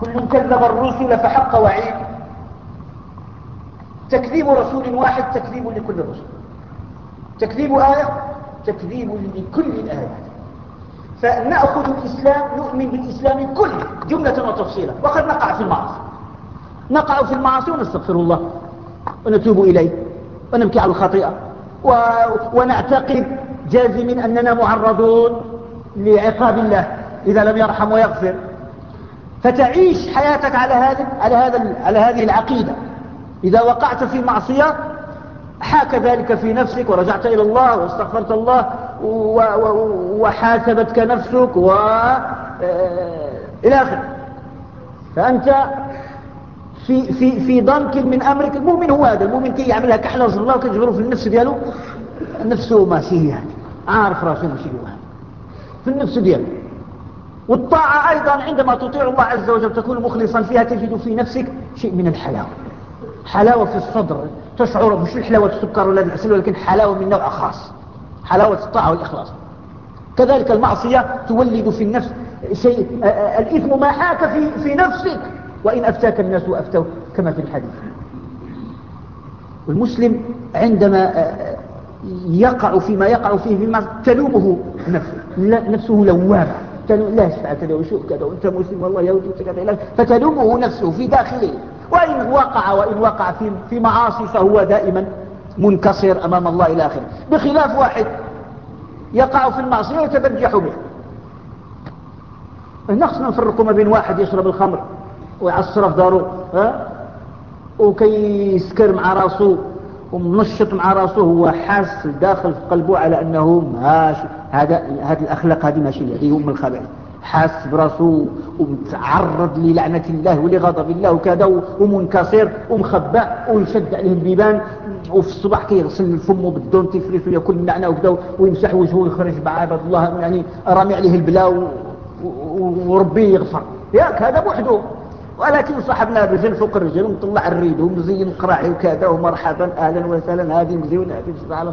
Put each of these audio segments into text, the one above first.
كل كذب الرسل فحق وعيد. تكذيب رسول واحد تكذيب لكل رسول تكذيب آية تكذيب لكل الآيات فنأخذ الإسلام نؤمن بالإسلام كله جملة وتفصيلا. وقد نقع في المعاصي. نقع في المعاصي ونستغفر الله ونتوب إليه ونبكي على الخطيئة. و... ونعتقد جازم أننا معرضون لعقاب الله. إذا لم يرحم ويغفر. فتعيش حياتك على هذا على هذا على هذه العقيدة. إذا وقعت في معصية حاك ذلك في نفسك ورجعت إلى الله واستغفرت الله وحاسبتك نفسك و آه، إلى آخر فأنت في في في ضنك من أمرك المؤمن هو هذا المؤمن كي يعملها كحلة الله وكيجبره في النفس دياله نفسه ماشي يعني عارف راسه ماشي في النفس دياله. والطاعة أيضا عندما تطيع الله عز وجل تكون مخلصا فيها تجد في نفسك شيء من الحلاوة. حلاوة في الصدر تشعر مش الحلاوة السكر ولا العسل ولكن حلاوة من نوع خاص. حلاوة الطاعة والإخلاص. كذلك المعصية تولد في النفس شيء الإثم ما حاك في, في نفسك. وإن أفتاك الناس وأفتوا كما في الحديث. والمسلم عندما يقع فيما يقع فيه بما تلومه نفسه نفسه لوامة. لا فعلت له وشو كذا وانت مسلم والله يهودي كذا فتلومه نفسه في داخله. وإن وقع وإن وقع في, في معاصي فهو دائما منكسر أمام الله إلى آخره. بخلاف واحد يقع في المعصية ويتبجح به. نخصنا نفرق ما بين واحد يشرب الخمر ويعصر في داره ها؟ وكي يسكر مع راسه ومنشط مع راسه هو حاس داخل في قلبه على أنه ماشي. هذا هذه الأخلاق هذه ماشي هذه هم الخبائث حاس براسه ومتعرض للعنة الله ولغضب الله وكذا ومنكسر ومخبأ ويشد عليه البيبان وفي الصباح كيغسل فمه بالدونتيفريس ويأكل النعناع وكذا ويمسح وجهه ويخرج مع عباد الله يعني رامي عليه البلاء وربي يغفر. ياك هذا بوحده. ولكن صاحبنا الرجل فوق الرجل ومطلع ال rideau ومزين قراعي وكذا ومرحبا أهلا وسهلا هذه مزيونه هذه على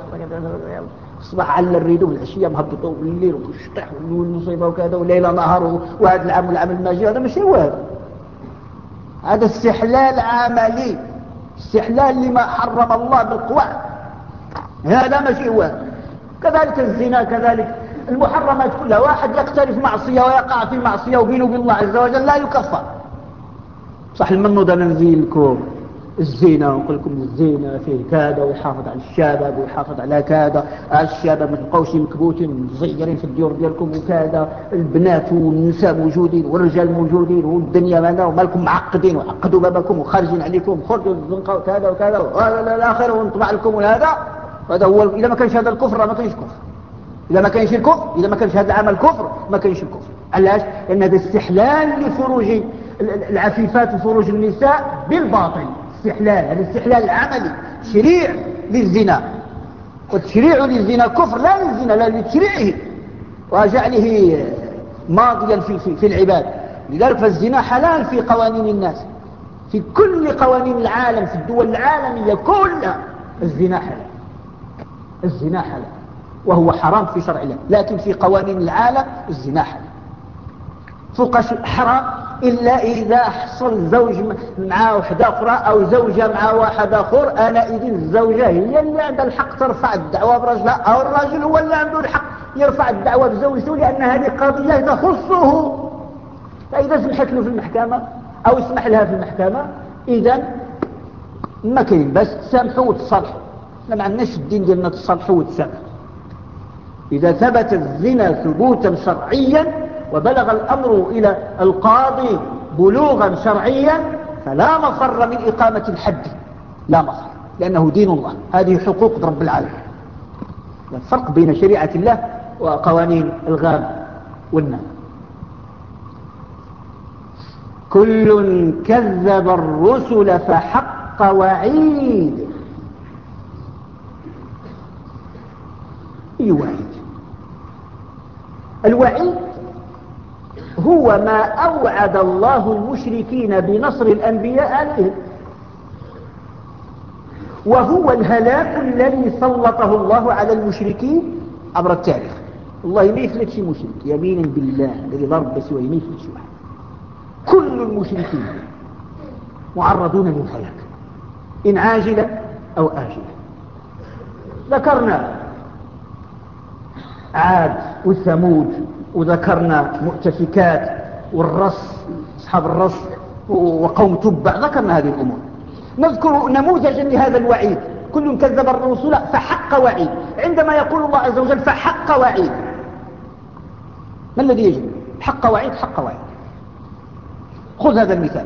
الصباح على ال rideau والعشيه مهبطه والليل والشطح والمصيبه وكذا وليلة نهار وهذا العام والعام الماجي. هذا ماشي هو. هذا هذا استحلال عملي استحلال لما حرم الله بالقوة. هذا ماشي هو. كذلك الزنا كذلك المحرمات كلها. واحد يقترف معصية ويقع في معصية وبينه وبين الله عز وجل لا يكفر. صح المنو ده ننزيلكم الزينة ونقول لكم الزينة فيه كذا ويحافظ على الشباب ويحافظ على كذا الشباب ما تبقاوش مكبوتين مزيرين في الديور ديالكم وكذا البنات والنساء موجودين والرجال موجودين والدنيا ماذا؟ ومالكم معقدين وعقدوا بابكم وخارجين عليكم. خرجوا الزنقة وكذا وكذا والآخر ونطبع لكم هذا. هذا هو إذا ما كانش هذا الكفر ما كانش كفر. إذا ما كانش الكفر إذا ما كانش هذا العمل كفر ما كانش الكفر. علاش؟ لأن هذا استحلال لفروج العفيفات وفروج النساء بالباطل. استحلال هذا استحلال العملي تشريع للزنا والتشريع للزنا كفر لا للزنا لا لتشريعه. وجعله ماضيا في, في, في العباد. لذلك فالزنا حلال في قوانين الناس. في كل قوانين العالم في الدول العالمية كلها الزنا حلال. الزنا حلال. وهو حرام في شرع الله. لكن في قوانين العالم الزنا حلال. فوق حرام إلا إذا حصل زوج مع واحدة أخرى أو زوجة مع واحد آخر أنا إذن الزوجة هي اللي عندها الحق ترفع الدعوة برجلها أو الرجل هو اللي عنده الحق يرفع الدعوة بزوجته لأن هذه قضية تخصه. فإذا سمحت له في المحكمة أو اسمح لها في المحكمة إذا ما كاين بس تسامحوا وتصالحوا ما عندناش الدين ديالنا تصالحوا وتسامحوا إذا ثبت الزنا ثبوتا شرعيا وبلغ الأمر إلى القاضي بلوغا شرعيا فلا مفر من إقامة الحد. لا مفر لأنه دين الله. هذه حقوق رب العالمين. الفرق بين شريعة الله وقوانين الغاب والنام كل كذب الرسل فحق وعيد. أي وعيد؟ الوعيد هو ما أوعد الله المشركين بنصر الأنبياء عليهم وهو الهلاك الذي سلطه الله على المشركين. عبر التاريخ. الله ما يفلت شي مشرك. يمينا بالله. الذي ضرب بس ما يفلت شي واحد. كل المشركين معرضون للهلاك. إن عاجلا أو آجلا ذكرنا عاد وثمود وذكرنا مؤتفكات والرص أصحاب الرص وقوم تبع ذكرنا هذه الأمور. نذكر نموذجا لهذا الوعيد. كل كذب الرسل فحق وعيد. عندما يقول الله عز وجل فحق وعيد. ما الذي يجب؟ حق وعيد حق وعيد. خذ هذا المثال.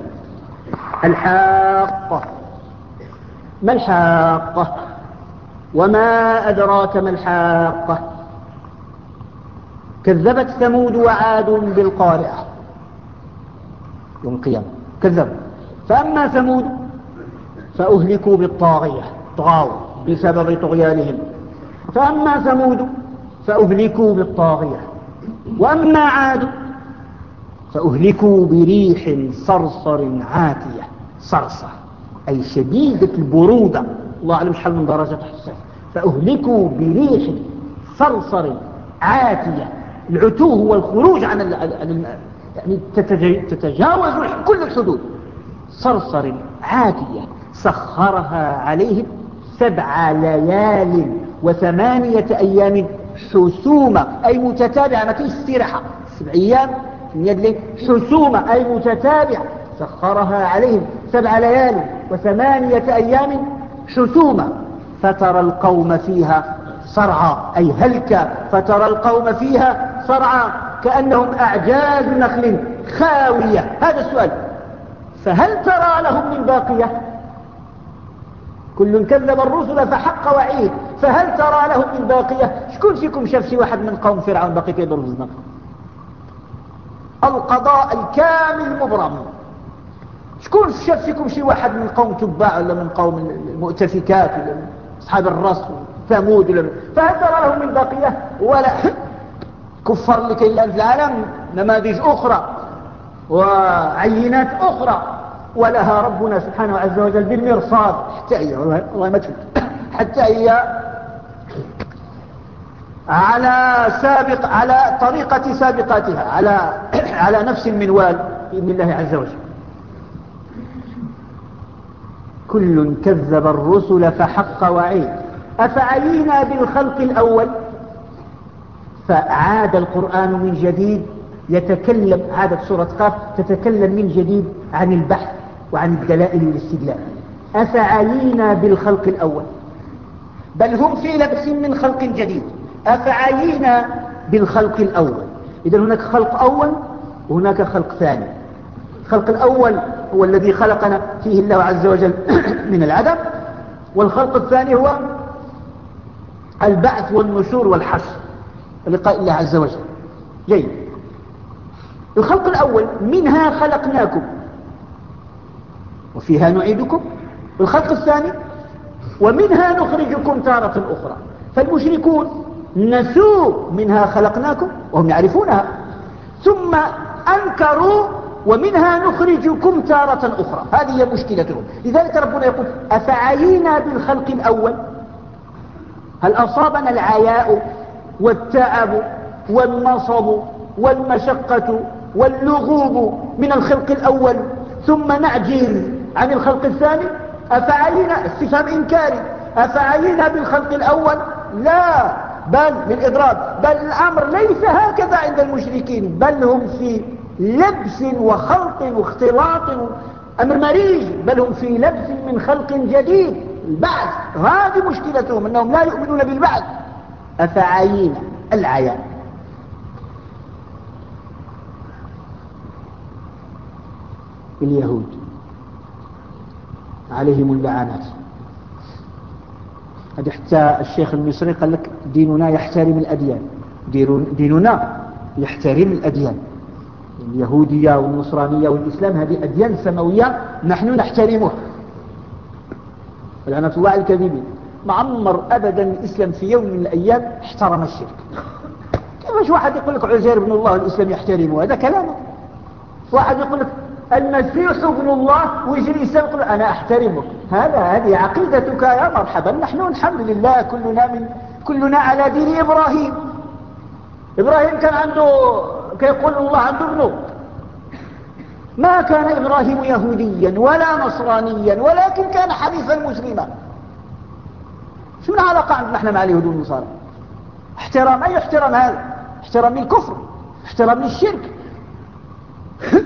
الحاقة. ما الحاقة؟ وما أدراك ما الحاقة؟ كذبت ثمود وعاد بالقارعة. يوم القيامة. كذبوا فأما ثمود فأهلكوا بالطاغية طغاوا بسبب طغيانهم. فأما ثمود فأهلكوا بالطاغية. وأما عاد فأهلكوا بريح صرصر عاتية. صرصر أي شديدة البرودة. الله أعلم شحال من درجة حساس فأهلكوا بريح صرصر عاتية. العتو هو الخروج عن يعني تتجاوز كل الحدود. صرصر عاتية سخرها عليهم سبع ليال وثمانية أيام حسومة أي متتابعة ما فيش استراحة. سبع أيام حسومة أي متتابعة سخرها عليهم سبع ليال وثمانية أيام حسومة. فترى القوم فيها صرعى أي هلك فترى القوم فيها صرعى كأنهم أعجاز نخل خاوية. هذا السؤال. فهل ترى لهم من باقية؟ كل كذب الرسل فحق وعيد. فهل ترى لهم من باقية؟ شكون فيكم شاف شي واحد من قوم فرعون باقي كيضرب الزنقة القضاء الكامل مبرم. شكون شاف فيكم شي واحد من قوم تباع ولا من قوم المؤتفكات ولا من أصحاب الرص ثمود ولا فهل ترى لهم من باقية؟ ولا. كفر لكي العالم نماذج أخرى وعينات أخرى ولها ربنا سبحانه عز وجل بالمرصاد. حتى هي والله ما تفوت حتى هي على سابق على طريقة سابقاتها على على نفس المنوال بإذن الله عز وجل. كل كذب الرسل فحق وعيد. أفعينا بالخلق الأول؟ فعاد القرآن من جديد يتكلم عادة سورة قاف تتكلم من جديد عن البحث وعن الدلائل والاستدلال. أفعينا بالخلق الأول؟ بل هم في لبس من خلق جديد. أفعينا بالخلق الأول؟ إذا هناك خلق أول وهناك خلق ثاني. الخلق الأول هو الذي خلقنا فيه الله عز وجل من العدم والخلق الثاني هو البعث والنشور والحشر. لقاء الله عز وجل. جيد. الخلق الأول منها خلقناكم. وفيها نعيدكم. الخلق الثاني ومنها نخرجكم تارة أخرى. فالمشركون نسوا منها خلقناكم وهم يعرفونها. ثم أنكروا ومنها نخرجكم تارة أخرى. هذه هي مشكلتهم. لذلك ربنا يقول أفعينا بالخلق الأول؟ هل أصابنا العياء؟ والتعب والنصب والمشقة واللغوب من الخلق الأول. ثم نعجز عن الخلق الثاني. أفعينا؟ استفهام إنكاري. أفعينا بالخلق الأول؟ لا. بل بالإضراب بل الأمر ليس هكذا عند المشركين. بل هم في لبس وخلط واختلاط. أمر مريج. بل هم في لبس من خلق جديد. البعث. هذه مشكلتهم أنهم لا يؤمنون بالبعث. أفعينا العيان اليهود. عليهم اللعنات هذه حتى الشيخ المصري قال لك ديننا يحترم الأديان. ديننا يحترم الأديان. اليهودية والنصرانية والإسلام هذه أديان سماوية نحن نحترمها لعنة الله الكذبين ما عمر أبدا الإسلام في يوم من الأيام احترم الشرك. كيفاش واحد يقول لك عزير بن الله الإسلام يحترمه؟ هذا كلامه واحد يقول لك المسيح ابن الله ويجري يقول أنا أحترمك. هذا هذه عقيدتك يا مرحبا. نحن الحمد لله كلنا من كلنا على دين إبراهيم. إبراهيم كان عنده كيقول الله عنده ابنه. ما كان إبراهيم يهوديا ولا نصرانيا ولكن كان حنيفا مسلما. شو العلاقة عندنا إحنا مع اليهود والنصارى. احترام أي احترام هذا؟ احترام للكفر احترام للشرك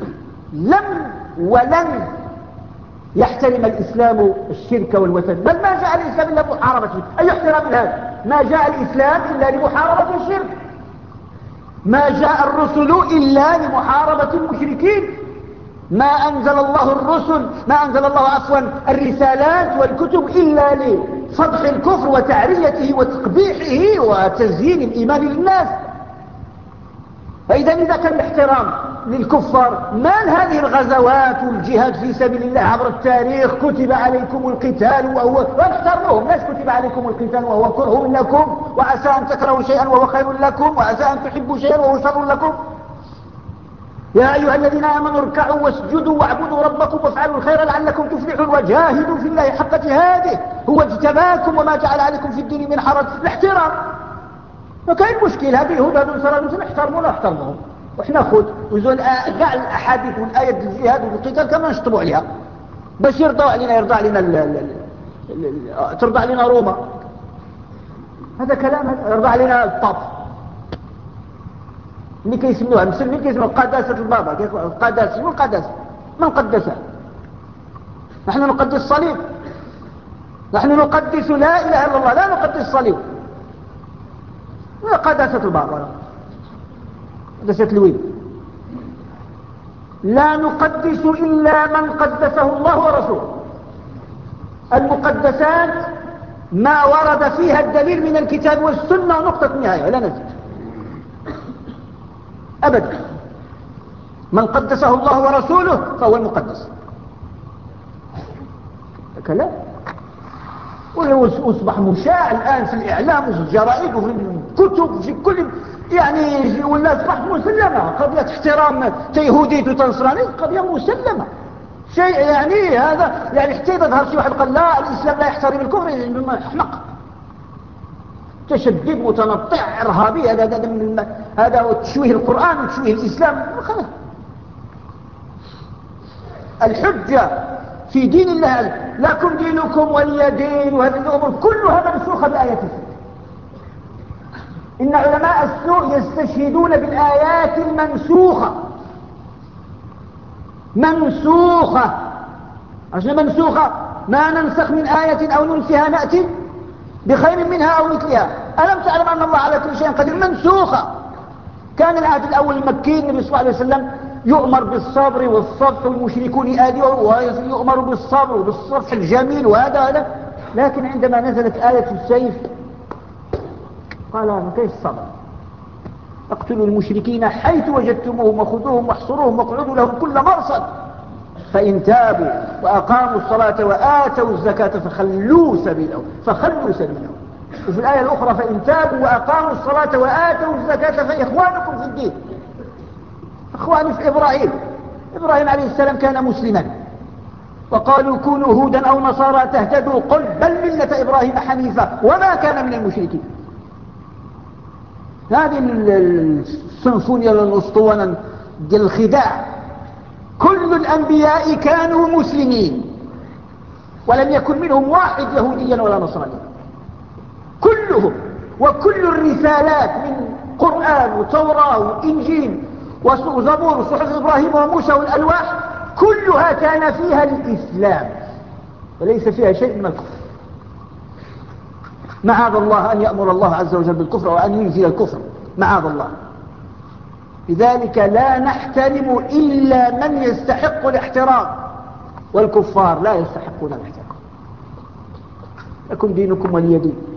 لم ولن يحترم الإسلام الشرك والوثن. بل ما جاء الإسلام إلا محاربة الشرك. أي احترام هذا؟ ما جاء الإسلام إلا لمحاربة الشرك. ما جاء الرسل إلا لمحاربة المشركين. ما أنزل الله الرسل ما أنزل الله عفوا الرسالات والكتب إلا لفضح الكفر وتعريته وتقبيحه وتزيين الإيمان للناس. فإذا إذا كان الاحترام للكفار ما هذه الغزوات والجهاد في سبيل الله عبر التاريخ؟ كتب عليكم القتال وهو واحترموهم ليش كتب عليكم القتال وهو كره لكم؟ وعسى أن تكرهوا شيئا وهو خير لكم وعسى أن تحبوا شيئا وهو شر لكم؟ يا أيها الذين آمنوا اركعوا واسجدوا واعبدوا ربكم وافعلوا الخير لعلكم تفلحون وجاهدوا في الله حق جهاده. هو اجتباكم وما جعل عليكم في الدين من حرج. الاحترام. فكاين مشكل هذه اليهود هذو النصارى المسلمين احترمونا احترموهم. وحنا خذ وزول كاع الأحاديث والآيات الجهاد والقتال كما نشطبوا عليها. باش يرضى علينا يرضى علينا ترضى علينا روما. هذا كلام يرضى علينا الطاف اللي كيسموها المسلمين كيسموها قداسة البابا القداسة شنو القداسة؟ من قدسها نحن نقدس الصليب. نحن نقدس لا إله إلا الله لا نقدس الصليب. قداسة البابا؟ قداسة الوين لا نقدس إلا من قدسه الله ورسوله. المقدسات ما ورد فيها الدليل من الكتاب والسنة نقطة نهاية لا نزل أبدا. من قدسه الله ورسوله فهو المقدس. كلام وأصبح مشاع الآن في الإعلام وفي الجرائد وفي الكتب وفي كل يعني ولا أصبح مسلمة. قضية احترام تيهودية وتنصرانية قضية مسلمة. شيء يعني هذا يعني حتى إذا ظهر شي واحد قال لا الإسلام لا يحترم الكفر أحمق تشدد متنطع إرهابي هذا هذا من هذا تشويه القرآن وتشويه الإسلام. خلاص. الحجة في دين الله لكم دينكم ولي دين وهذه الأمور كلها منسوخة بآيات السوء إن علماء السوء يستشهدون بالآيات المنسوخة. منسوخة. عشان منسوخة؟ ما ننسخ من آية أو ننسها نأتي؟ بخير منها أو مثلها. ألم تعلم أن الله على كل شيء قدير؟ منسوخة. كان العهد الأول المكي النبي صلى الله عليه وسلم يؤمر بالصبر والصفح والمشركون يآدوا ويؤمر بالصبر وبالصفح الجميل وهذا هذا لكن عندما نزلت آية السيف قال ما كيف الصبر؟ اقتلوا المشركين حيث وجدتموهم وخذوهم واحصروهم واقعدوا لهم كل مرصد. فإن تابوا وأقاموا الصلاة وآتوا الزكاة فخلوا سبيلهم فخلوا سبيلهم وفي الآية الأخرى فإن تابوا وأقاموا الصلاة وآتوا الزكاة فإخوانكم في الدين. أخواني في إبراهيم. إبراهيم عليه السلام كان مسلما. وقالوا كونوا هودا أو نصارى تهتدوا قل بل ملة إبراهيم حنيفة وما كان من المشركين. هذه السنفونيا الأسطوانة الخداع. كل الأنبياء كانوا مسلمين. ولم يكن منهم واحد يهوديا ولا نصرانيا. كلهم وكل الرسالات من قرآن وتوراة وإنجيل وزبور وصحف إبراهيم وموسى والألواح كلها كان فيها الإسلام وليس فيها شيء من الكفر. معاذ الله أن يأمر الله عز وجل بالكفر وأن ينزل الكفر. معاذ الله. لذلك لا نحترم إلا من يستحق الاحترام والكفار لا يستحقون الاحترام. لكم دينكم ولي دين.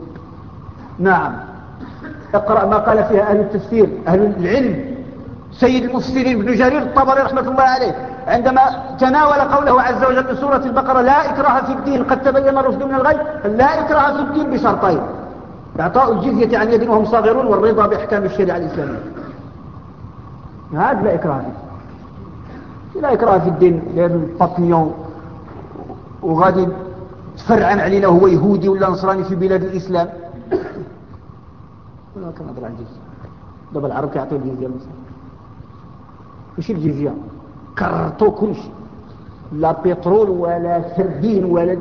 نعم. اقرأ ما قال فيها أهل التفسير أهل العلم. سيد المفسرين ابن جرير الطبري رحمة الله عليه عندما تناول قوله عز وجل في سورة البقرة لا إكراه في الدين قد تبين الرشد من الغي لا إكراه في الدين بشرطين إعطاء الجزية عن يد وهم صاغرون والرضا بأحكام الشريعة الإسلامية. هذا لا إكراه فيه. لا إكراه في الدين لأن البطنيون وغادي تفرعن علينا هو يهودي ولا نصراني في بلاد الإسلام. ولا كان أدرى عن الجزية دابا العرب كيعطيو الجزية ماشي الجزية؟ كررتوا كل شيء لا بترول ولا سردين ولا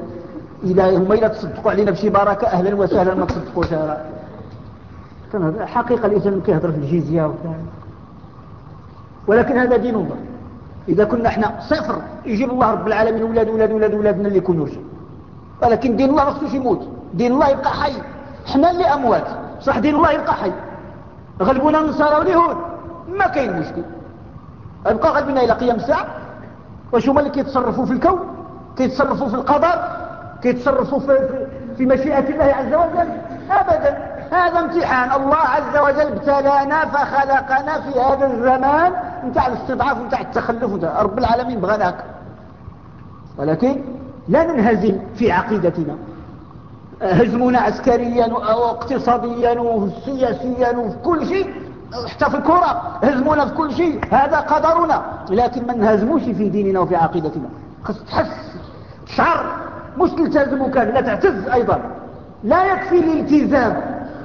إذا هم إذا تصدقوا علينا بشي بركة أهلا وسهلا ما تصدقوش حقيقة الإنسان كيهضر في الجيزية ولكن هذا دين الله. إذا كنا إحنا صفر يجيب الله رب العالمين ولاد ولاد ولاد ولادنا اللي يكونوا ولكن دين الله ما يموت. دين الله يبقى حي. إحنا اللي أموات. صح دين الله يبقى حي. غلبونا النصارى واليهود ما كاين مشكل. يبقى غلبنا إلى قيام الساعة. واش هما اللي كيتصرفوا في الكون؟ كيتصرفوا في القدر كيتصرفوا في, في مشيئة الله عز وجل؟ أبدا. هذا امتحان. الله عز وجل ابتلانا فخلقنا في هذا الزمان. نتاع الاستضعاف ونتاع التخلف رب العالمين بغناك ولكن لا ننهزم في عقيدتنا. هزمنا عسكريا واقتصاديا وسياسيا وفي كل شيء. حتى في الكرة هزمونا في كل شيء. هذا قدرنا. لكن ما نهزموش في ديننا وفي عقيدتنا. خص تحس تشعر مش تلتزم كان لا تعتز أيضا. لا يكفي الالتزام.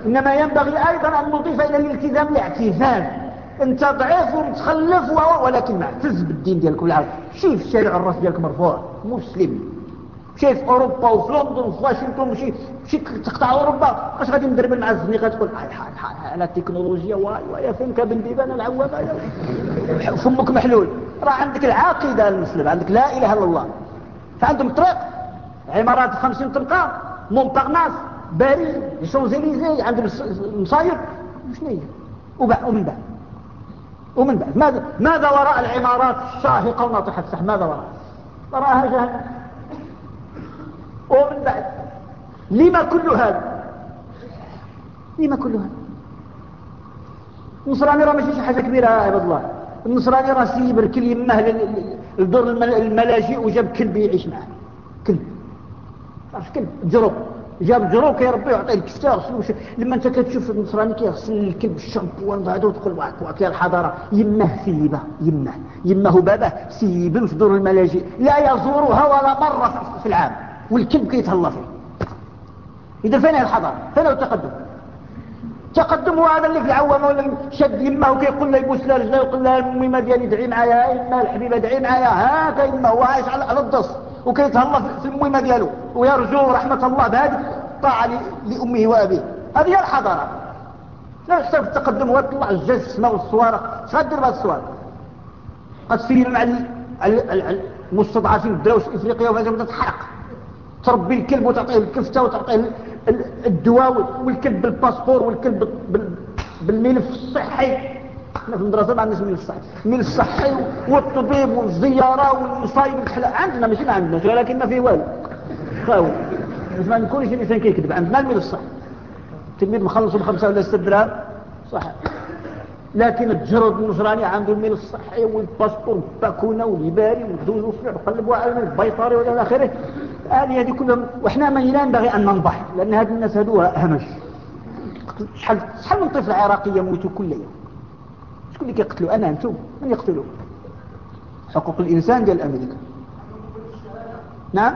إنما ينبغي أيضا أن نضيف إلى الالتزام الاعتزاز. أنت ضعيف ومتخلف ولكن معتز بالدين ديالك. والعرض شي في الشارع الرأس ديالك مرفوع. مسلم. في أوروبا وفي لندن وفي واشنطن مشي مشي تقطع أوروبا؟ واش غادي ندرب مع الزنيقه تقول على التكنولوجيا واي واي فين كابن ديبان العوامه فمك محلول. راه عندك العقيده المسلم عندك لا إله إلا الله. فعندهم طريق عمارات 50 طلقه مونبارناس باريس شونزيليزي عند المصايب. شنو هي؟ ومن بعد؟ ومن بعد؟ ماذا, ماذا وراء العمارات الشاهقة؟ وناطحة السحب ماذا وراء؟ وراءها جهنم. ومن بعد لما كل هذا؟ لما كل هذا؟ النصراني راه ماشي شي حاجة كبيرة يا عباد الله. النصراني راه سيب الكل يمه لدور الملاجئ وجاب كلب يعيش معاه. كلب. عرف كلب؟ جروب جاب جروك يا ربي يعطيه الكفتة يغسلو لما انت كتشوف النصراني كيغسل الكلب الشامبوان بعده وتقول واك واك يا الحضارة. يمه سيبة يمه. يمه بابه سيب في دور الملاجئ. لا يزورها ولا مرة في العام. والكلب كيتهلا فيه؟ إذا فين الحضارة؟ فين التقدم؟ تقدم هو هذا اللي في العوامة ولا شد يمه وكيقول له يبوس لها رجله ويقول لها أمي ما ديالي دعي معايا إما الحبيبة دعي معايا هاكا يمه هو عايش على الضص وكيتهلا في المهمة ديالو ويرجو رحمة الله بهذه الطاعة لأمه وأبيه. هذه هي الحضارة. لا يحسب التقدم ويطلع الجز السماء والصوارة اش غدير بهذه الصوارة غتسير مع المستضعفين الدراوش الافريقيا وهذا تحرق تربي الكلب وتعطيه الكفتة وتعطيه الدواء والكلب بالباسبور والكلب بالملف الصحي. إحنا في المدرسة ما عندناش من الصحي من الصحي والطبيب والزيارة والمصايب عندنا ماشي ما عندناش ولكن ما فيه والو. خاوي بس ما نكونش الإنسان كيكذب عندنا الميل الصحي التلميذ مخلص بخمسة ولا ستة دراهم. صح لكن الجرد النصراني عنده الميل الصحي والباسبور والباكونة والإباري والدوز والصلع وقلبوا على البيطاري ولا آخره. هذه هذه كلهم وإحنا ما ينبغي أن ننضح لأن هذه الناس هذوها همش شحال شحال من طفل عراقي يموت كل يوم؟ شكون اللي كيقتلوا أنا أنتم من يقتلوا حقوق الإنسان ديال أمريكا. نعم؟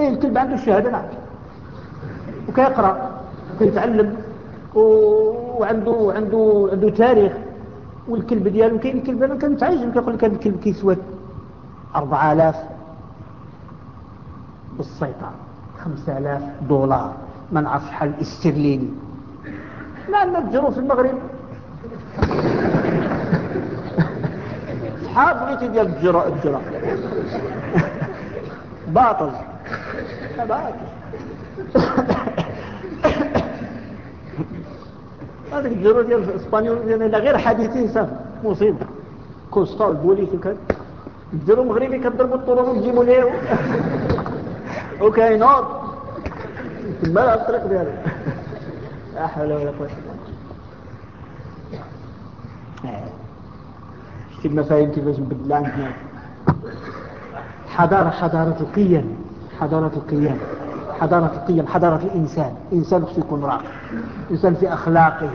إيه الكلب عنده الشهادة نعم. وكيقرأ وكيتعلم وعنده عنده عنده تاريخ. والكلب ديالو كاين الكلب أنا كنتعجب كيقول لك الكلب كيسوى 4000 بالسيطرة 5000 دولار ما نعرف شحال استرليني. ما نتجروا في المغرب. شحال بغيتي ديال الجرا الجرا؟ باطل. باطل. هذاك الجرو ديال الإسبانيول ديال غير حديثين صافي مصيبه كوستا البوليس وكذا الجرو مغربي كضربوا الطرق وتجيبوا ليه. وكاينوض تما الطريق ديالو. لا حول ولا قوة شتي المفاهيم كيفاش نبدل عندنا حضارة حضارة القيم. حضارة القيم. حضارة القيم حضارة الإنسان. إنسان خصو يكون راقي. إنسان في أخلاقه.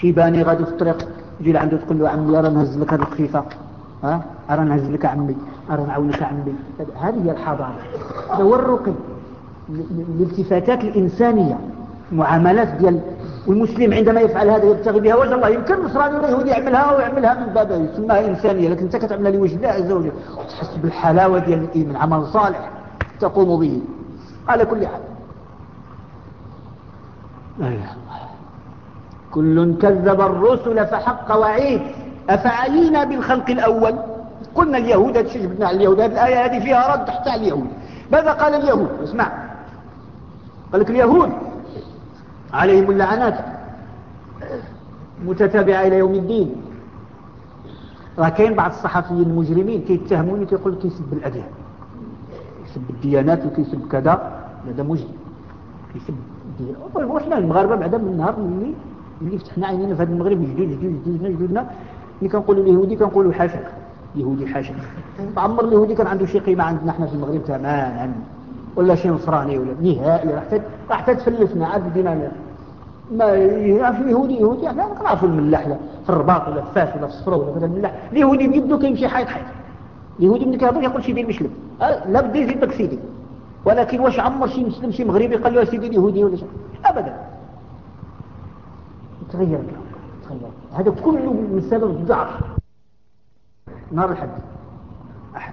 شيباني غادي في الطريق يجي لعنده تقول له عمي أرى نهز لك هذه الخفيفة ها؟ نهز لك عمي. أرى نعاونك عمي. هذه هي الحضارة. هذا هو الرقي الالتفاتات الإنسانية. معاملات ديال والمسلم عندما يفعل هذا يبتغي بها وجه الله. يمكن النصراني ولا يهودي يعملها ويعملها من باب يسمىها إنسانية لكن أنت كتعملها لوجه الله عز وجل وتحس بالحلاوة ديال الإيمان. عمل صالح تقوم به. على كل حال. كل كذب الرسل فحق وعيد. أفعينا بالخلق الأول؟ قلنا اليهود هذا الشيء جبنا على اليهود. هذه الآية هذه فيها رد حتى على اليهود. ماذا قال اليهود؟ اسمع. قال لك اليهود عليهم اللعنات متتابعة إلى يوم الدين. راه كاين بعض الصحفيين المجرمين كيتهموني كيقول كيسب الأديان يسب الديانات وكيسب كذا هذا مجرم. كيسب الديانات. وحنا المغاربة بعدا من النهار اللي اللي فتحنا عينينا في هذا المغرب جديد جديد جديد جديدنا اللي كنقولوا اليهودي كنقولوا حاشاك يهودي حاشاك عمر اليهودي كان عنده شي قيمة عندنا إحنا في المغرب تماما. ولا شي نصراني ولا نهائي راح راح تتفلسنا. عاد بدينا ما يعرف اليهودي يهودي إحنا نعرفوا الملاح في الرباط ولا في فاس ولا في الصفرة ولا في الملاح. اليهودي بيده كيمشي حيط حيط اليهودي من كيهضر يقول بير مشلب أه، لا بدا يزيدك سيدي. ولكن واش عمر شي مسلم شي مغربي قال له سيدي اليهودي ولا شيء ابدا. تغير تغير. هذا كله من سبب الضعف نار الحد. أحد.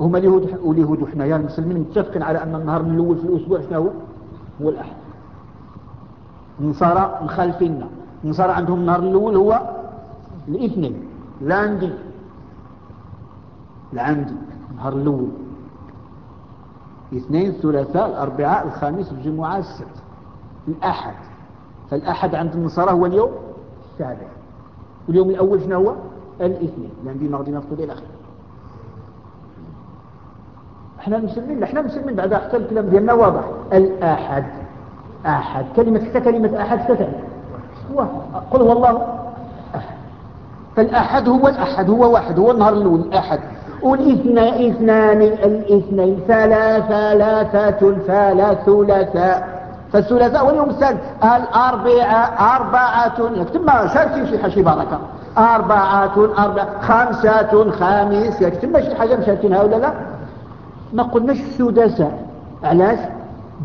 هما اليهود واليهود وحنايا المسلمين متفقين على أن النهار الأول في الأسبوع شنو هو؟ هو الأحد. النصارى مخالفيننا. النصارى عندهم النهار الأول هو الاثنين لاندي العندي النهار الأول. الاثنين الثلاثاء الأربعاء الخميس الجمعة السبت. الأحد. فالأحد عند النصارى هو اليوم السابع. واليوم الأول شنو هو؟ الاثنين. لاندي مغدي نفطر إلى آخره إحنا مسلمين إحنا مسلمين. بعد حتى الكلام ديالنا واضح. الأحد. أحد. كلمة حتى كلمة أحد كتب قل هو الله أحد. فالأحد هو الأحد هو واحد هو النهار الأول الأحد. والاثنان اثنان الاثنين ثلاثة ثلاثة ثلاث ثلاثاء فالثلاثاء الثالث الأربعة أربعة. يكتب ما شاركين شي حاجة بركة أربعة أربعة. خمسة خامس. يكتب ما شي حاجة مشاركينها ولا لا؟ ما قلناش السداساء علاش؟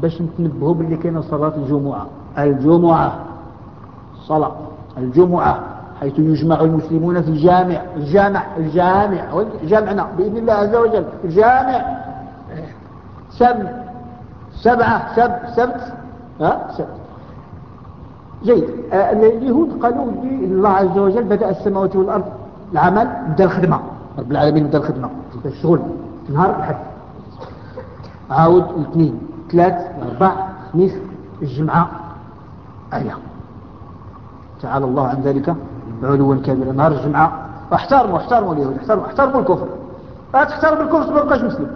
باش نتنبهوا باللي كاينة صلاة الجمعة. الجمعة. صلاة. الجمعة. حيث يجمع المسلمون في الجامع. الجامع الجامع. جامعنا بإذن الله عز وجل. الجامع. سب. سبعة. سب. سبت. ها؟ سبت. جيد. آه اليهود قالوا الله عز وجل بدأ السماوات والأرض العمل بدا الخدمة رب العالمين بدا الخدمة الشغل. نهار الحد عاود الاثنين. ثلاث أربع خميس الجمعة. آية تعالى الله عن ذلك. علوا كبيرا نهار الجمعة. احترموا احترموا اليهود احترموا احترموا الكفر. لا تحترم الكفر ما بقاش مسلم.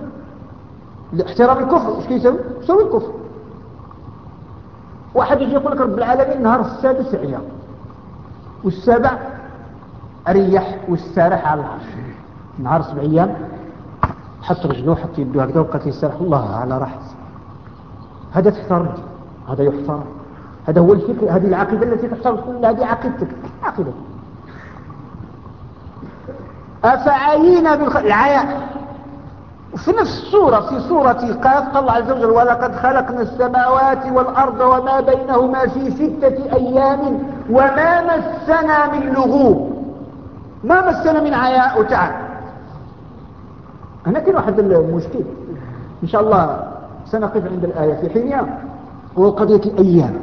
احترام الكفر إيش كيسوي يسوي الكفر. واحد يجي يقول لك رب العالمين نهار السادس عيا. والسابع ريح والسارح على العرش. نهار سبع أيام. حط رجله حط يده هكذا وبقى كيسرح الله على راحته هذا تحترم. هذا يحترم. هذا هو الفكر هذه العقيدة التي تحترم. هذه عقيدتك. عقيدة. أفعينا بالعياء في نفس السورة في سورة قاف قال الله عز وجل ولقد خلقنا السماوات والأرض وما بينهما في ستة أيام وما مسنا من لغوب. ما مسنا من عياء تعال هنا كان واحد المشكل. إن شاء الله سنقف عند الآية. في حينها وهو قضية الأيام.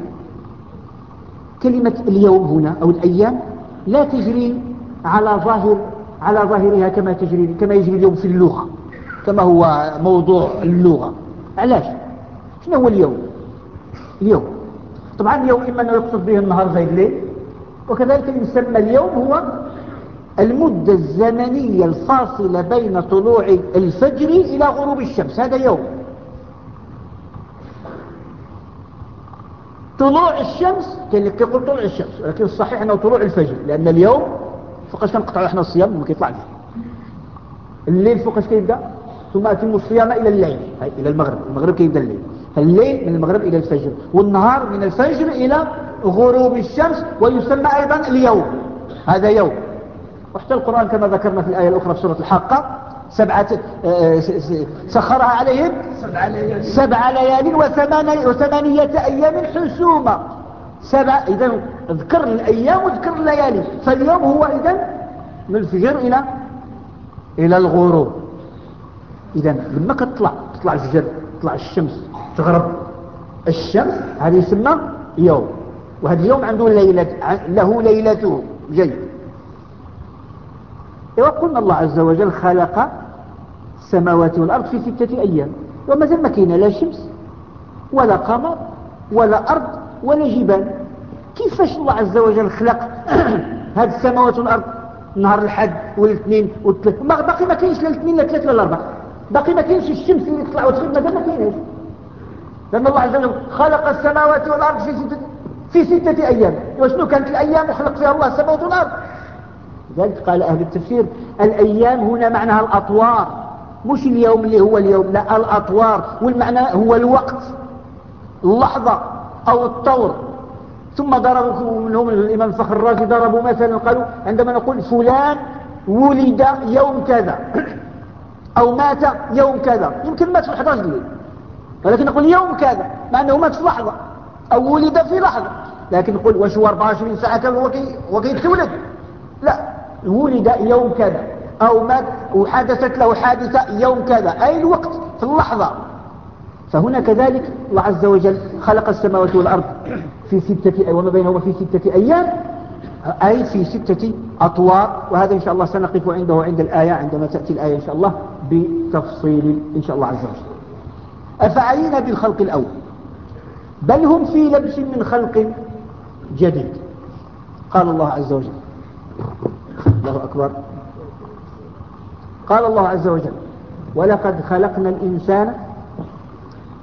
كلمة اليوم هنا أو الأيام لا تجري على ظاهر على ظاهرها كما تجري كما يجري اليوم في اللغة كما هو موضوع اللغة. علاش؟ شنو هو اليوم؟ اليوم. طبعا اليوم إما أنه يقصد به النهار زي الليل وكذلك يسمى اليوم هو المدة الزمنية الفاصلة بين طلوع الفجر إلى غروب الشمس. هذا يوم. طلوع الشمس كان يقول طلوع الشمس لكن الصحيح أنه طلوع الفجر لأن اليوم فوقاش كنقطعوا إحنا الصيام؟ وما كيطلعش الليل فوقاش كيبدا؟ ثم أتم الصيام إلى الليل إلى المغرب. المغرب كيبدا الليل. الليل من المغرب إلى الفجر والنهار من الفجر إلى غروب الشمس ويسمى أيضا اليوم. هذا يوم. وحتى القرآن كما ذكرنا في الآية الأخرى في سورة الحاقة سبعة آه، سخرها عليهم؟ سبع ليال وثمانية أيام حسوما. سبع إذا اذكر الأيام واذكر الليالي. فاليوم هو إذا من الفجر إلى إلى الغروب. إذا لما كتطلع تطلع الفجر تطلع الشمس تغرب. الشمس هذا يسمى يوم. وهذا اليوم عنده ليلة له ليلته. جيد. وقلنا الله عز وجل خلق السماوات والأرض في ستة أيام. وما زال ما كاين لا شمس ولا قمر ولا أرض. ولا جبال كيفاش الله عز وجل خلق هذه السماوات والأرض؟ نهار الحد والاثنين والثلاث. باقي ما كاينش لا الاثنين لا الثلاث لا الاربع باقي ما كاينش الشمس اللي تطلع وتغيب مازال ما كايناش لأن الله عز وجل خلق السماوات والأرض في ستة في ستة أيام. وشنو كانت الأيام؟ وخلق فيها الله السماوات والأرض. لذلك قال أهل التفسير الأيام هنا معناها الأطوار. مش اليوم اللي هو اليوم لا الأطوار. والمعنى هو الوقت. اللحظة أو الطور. ثم ضربوا منهم الإمام الفخر الرازي ضربوا مثلا قالوا عندما نقول فلان ولد يوم كذا أو مات يوم كذا. يمكن مات في 11 الليل ولكن نقول يوم كذا مع أنه مات في لحظة أو ولد في لحظة. لكن نقول واش هو 24 ساعة؟ كان هو كيتولد لا ولد يوم كذا أو مات وحدثت له حادثة يوم كذا. أي الوقت في اللحظة. فهنا كذلك الله عز وجل خلق السماوات والأرض في ستة وما بينهما في ستة أيام أي في ستة أطوار. وهذا إن شاء الله سنقف عنده عند الآية عندما تأتي الآية إن شاء الله بتفصيل إن شاء الله عز وجل. أفعينا بالخلق الأول؟ بل هم في لبس من خلق جديد. قال الله عز وجل الله أكبر. قال الله عز وجل ولقد خلقنا الإنسان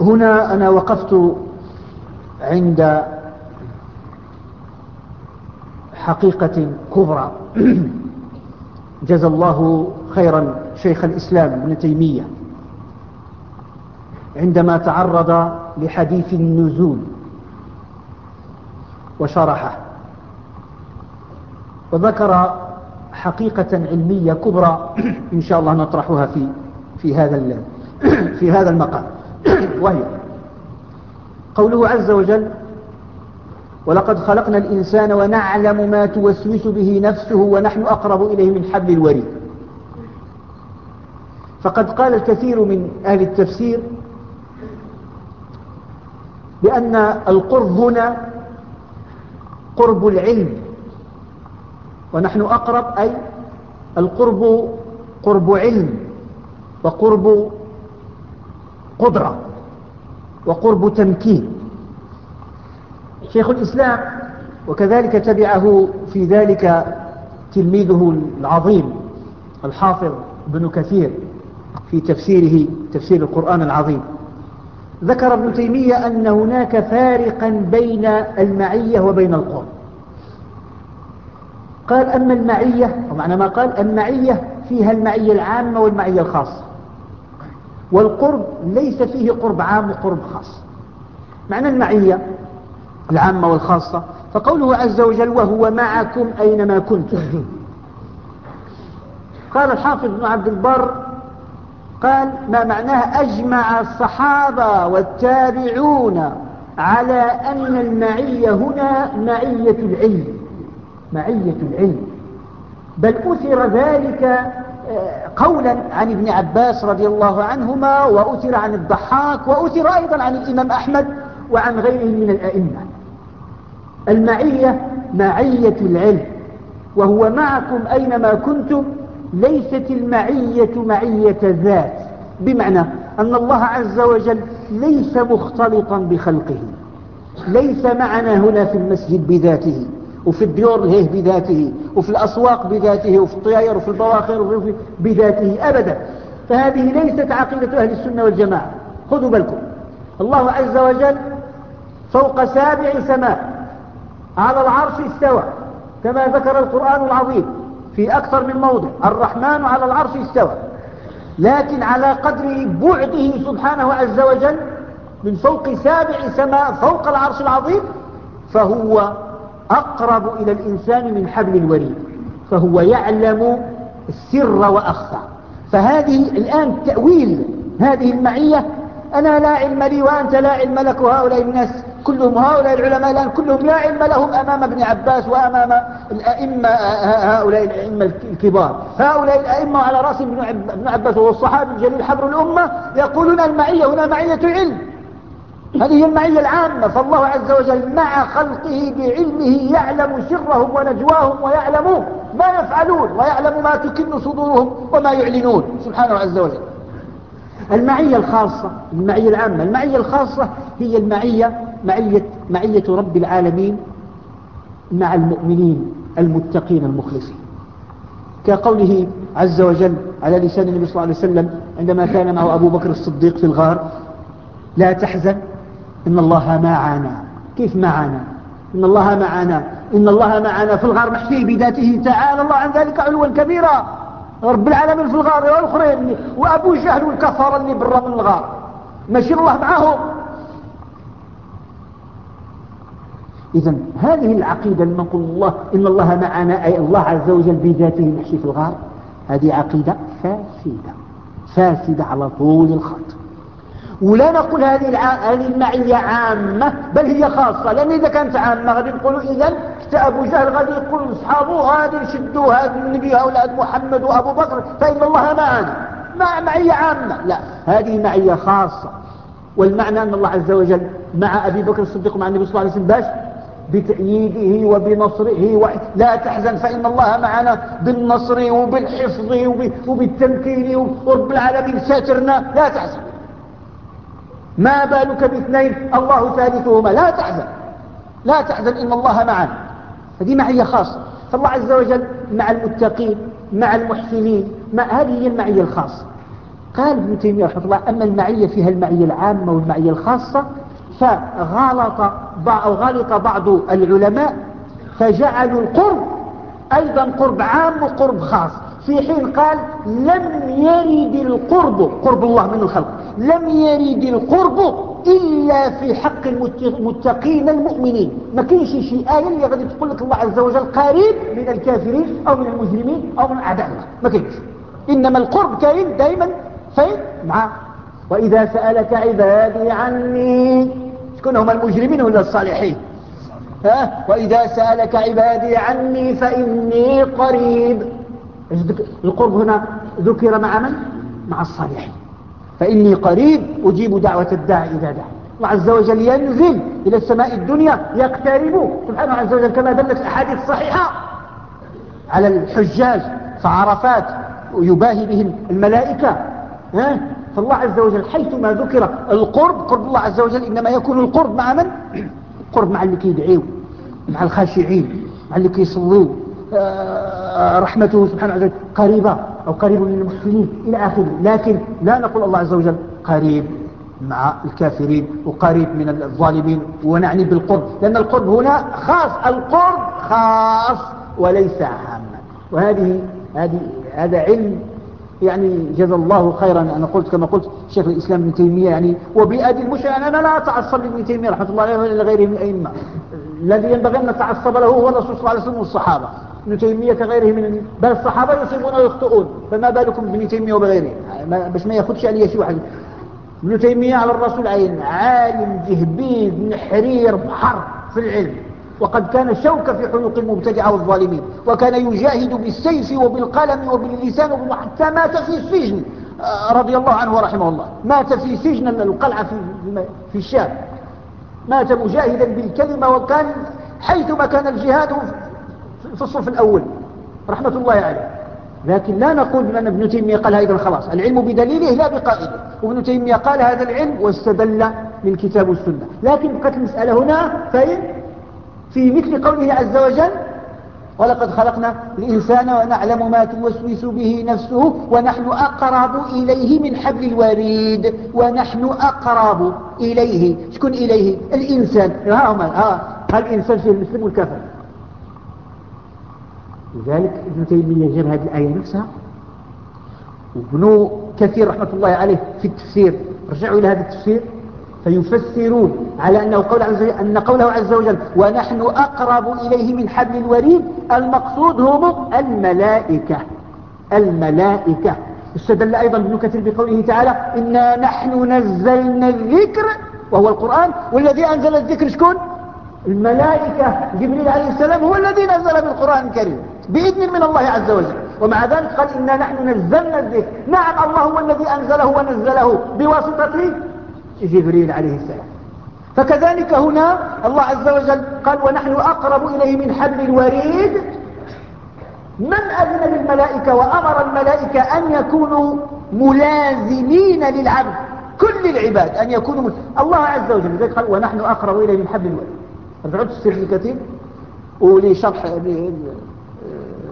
هنا أنا وقفت عند حقيقة كبرى. جزى الله خيرا شيخ الإسلام ابن تيمية. عندما تعرض لحديث النزول وشرحه وذكر حقيقة علمية كبرى إن شاء الله نطرحها في في هذا في هذا المقام. وهي. قوله عز وجل ولقد خلقنا الإنسان ونعلم ما توسوس به نفسه ونحن أقرب إليه من حبل الوريد. فقد قال الكثير من أهل التفسير بأن القرب هنا قرب العلم ونحن أقرب أي القرب قرب علم وقرب قدرة. وقرب تمكين. شيخ الإسلام وكذلك تبعه في ذلك تلميذه العظيم الحافظ ابن كثير في تفسيره تفسير القرآن العظيم. ذكر ابن تيمية أن هناك فارقا بين المعية وبين القرب. قال أما المعية ومعنى ما قال المعية فيها المعية العامة والمعية الخاصة. والقرب ليس فيه قرب عام وقرب خاص. معنى المعية العامة والخاصة. فقوله عز وجل وهو معكم أينما كنتم. قال الحافظ بن عبد البر قال ما معناه أجمع الصحابة والتابعون على أن المعية هنا معية العلم. معية العلم. بل أثر ذلك قولا عن ابن عباس رضي الله عنهما وأثر عن الضحاك وأثر أيضا عن الإمام أحمد وعن غيره من الأئمة. المعية معية العلم وهو معكم أينما كنتم ليست المعية معية ذات. بمعنى أن الله عز وجل ليس مختلطا بخلقه ليس معنا هنا في المسجد بذاته. وفي الديور هيه بذاته وفي الأسواق بذاته وفي الطيائر وفي البواخر بذاته أبدا. فهذه ليست عقيدة أهل السنة والجماعة. خذوا بالكم. الله عز وجل فوق سابع سماء على العرش استوى كما ذكر القرآن العظيم في أكثر من موضع الرحمن على العرش استوى. لكن على قدر بعده سبحانه عز وجل من فوق سابع سماء فوق العرش العظيم فهو أقرب إلى الإنسان من حبل الوريد فهو يعلم السر وأخفى. فهذه الآن تأويل هذه المعية أنا لا علم لي وأنت لا علم لك وهؤلاء الناس كلهم هؤلاء العلماء الآن كلهم لا علم لهم أمام ابن عباس وأمام الأئمة هؤلاء الأئمة الكبار. هؤلاء الأئمة على رأس ابن عباس وهو الصحابي الجليل حبر الأمة يقولون المعية هنا معية علم. هذه المعية العامة. فالله عز وجل مع خلقه بعلمه يعلم سرهم ونجواهم ويعلم ما يفعلون ويعلم ما تكن صدورهم وما يعلنون. سبحانه عز وجل. المعية الخاصة المعية العامة. المعية الخاصة هي المعية معية, معية رب العالمين مع المؤمنين المتقين المخلصين. كقوله عز وجل على لسان النبي صلى الله عليه وسلم عندما كان معه أبو بكر الصديق في الغار لا تحزن إن الله معنا. كيف معنا؟ إن الله معنا. إن الله معنا في الغار. محفي بذاته تعالى الله عن ذلك علوا كبيرا. رب العالمين في الغار والآخرين وأبو جهل والكفار اللي برا من الغار. ماشي الله معهم إذا هذه العقيدة لما نقول الله إن الله معنا أي الله عز وجل بذاته محشي في الغار. هذه عقيدة فاسدة. فاسدة على طول الخط. ولا نقول هذه المعية عامة بل هي خاصة لأن إذا كانت عامة غادي نقولوا إذا أبو جهل غادي يقول أصحابه هذه يشدوا هذا النبي هؤلاء محمد وأبو بكر فإن الله معنا مع معية عامة. لا هذه معية خاصة. والمعنى أن الله عز وجل مع أبي بكر الصديق ومع النبي صلى الله عليه وسلم باش؟ بتأييده وبنصره لا تحزن فإن الله معنا بالنصر وبالحفظ وبالتمكين ورب العالمين. ساترنا لا تحزن. ما بالك باثنين؟ الله ثالثهما. لا تحزن. لا تحزن إن الله معنا. هذه معية خاصة. فالله عز وجل مع المتقين مع المحسنين مع هذه هي المعية الخاصة. قال ابن تيمية رحمه الله أما المعية فيها المعية العامة والمعية الخاصة فغلط غلط بعض العلماء فجعلوا القرب أيضا قرب عام وقرب خاص. في حين قال لم يرد القرب قرب الله من الخلق. لم يرد القرب إلا في حق المتقين المؤمنين. ما كاينش شي آية اللي غادي تقول لك الله عز وجل قريب من الكافرين أو من المجرمين أو من أعداء الله ما كاينش. إنما القرب كاين دائما فين؟ مع. وإذا سألك عبادي عني شكون هم المجرمين ولا الصالحين؟ ها؟ وإذا سألك عبادي عني فإني قريب. القرب هنا ذكر مع من؟ مع الصالحين. فإني قريب أجيب دعوة الداعي إذا دعا. الله عز وجل ينزل إلى السماء الدنيا يقترب. سبحانه عز وجل كما دلت الأحاديث الصحيحة على الحجاج فعرفات ويباهي بهم الملائكة. ها؟ فالله عز وجل حيثما ذكر القرب قرب الله عز وجل إنما يكون القرب مع من؟ القرب مع اللي كيدعيو مع الخاشعين مع اللي كيصلوا آه، رحمته سبحانه وتعالى قريبة أو قريب من المحسنين إلى آخره. لكن لا نقول الله عز وجل قريب مع الكافرين وقريب من الظالمين ونعني بالقرب لأن القرب هنا خاص القرب خاص وليس عاما. وهذه هذه هذا علم يعني جزا الله خيرا. أنا قلت كما قلت شيخ الإسلام ابن تيمية يعني وبأدي المشرع أنا لا أتعصب لابن تيمية رحمة الله عليه ولا لغيره من الأئمة. الذي ينبغي أن نتعصب له هو الرسول صلى الله عليه وسلم والصحابة. ابن تيمية كغيره من بل الصحابة يصيبون ويخطئون فما بالكم بابن تيمية وبغيره؟ باش ما ياخذش عليه شي واحد. ابن تيمية على الرسول عين عالم جهبيب نحرير بحر في العلم. وقد كان شوك في حلوق المبتدعة والظالمين. وكان يجاهد بالسيف وبالقلم وباللسان حتى مات في السجن. آه، رضي الله عنه ورحمه الله. مات في سجن القلعة في, في الشام. مات مجاهدا بالكلمة وكان حيثما كان الجهاد في الصف الأول رحمة الله عليه. لكن لا نقول بأن ابن تيمية قال أيضا خلاص العلم بدليله لا بقائده وابن تيمية قال هذا العلم واستدل للكتاب والسنة. لكن بقت المسألة هنا فإن في مثل قوله عز وجل ولقد خلقنا الإنسان ونعلم ما توسوس به نفسه ونحن أقرب إليه من حبل الوريد. ونحن أقرب إليه. شكون إليه؟ الإنسان. ها هم ها الإنسان فيه المسلم والكافر؟ لذلك ابن تيمية جاب هذه الآية نفسها. وابن كثير رحمة الله عليه في التفسير. رجعوا إلى هذا التفسير. فيفسرون على أنه قول عز وجل أن قوله عز وجل ونحن أقرب إليه من حبل الوريد. المقصود هم الملائكة. الملائكة. استدل أيضا ابن كثير بقوله تعالى إنا نحن نزلنا الذكر وهو القرآن والذي أنزل الذكر شكون؟ الملائكة. جبريل عليه السلام هو الذي نزل بالقرآن الكريم. بإذن من الله عز وجل. ومع ذلك قال إنا نحن نزلنا الذكر. نعم الله هو الذي أنزله ونزله بواسطة جبريل عليه السلام. فكذلك هنا الله عز وجل قال ونحن أقرب إليه من حبل الوريد. من أذن للملائكة وأمر الملائكة أن يكونوا ملازمين للعبد؟ كل العباد أن يكونوا. الله عز وجل لذلك قال ونحن أقرب إليه من حبل الوريد. رجعت السر الكثير ولشرح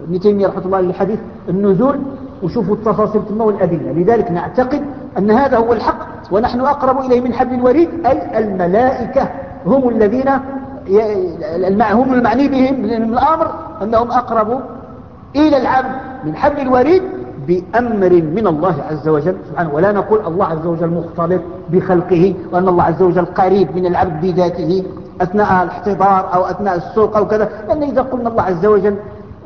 ابن تيمية رحمة الله للحديث النزول وشوفوا التفاصيل ثم والأدلة. لذلك نعتقد أن هذا هو الحق ونحن أقرب إليه من حبل الوريد أي الملائكة هم الذين هم المعني بهم من الأمر أنهم أقرب إلى العبد من حبل الوريد بأمر من الله عز وجل سبحانه. ولا نقول الله عز وجل مختلط بخلقه وأن الله عز وجل قريب من العبد بذاته أثناء الاحتضار أو أثناء السوق أو كذا لأن إذا قلنا الله عز وجل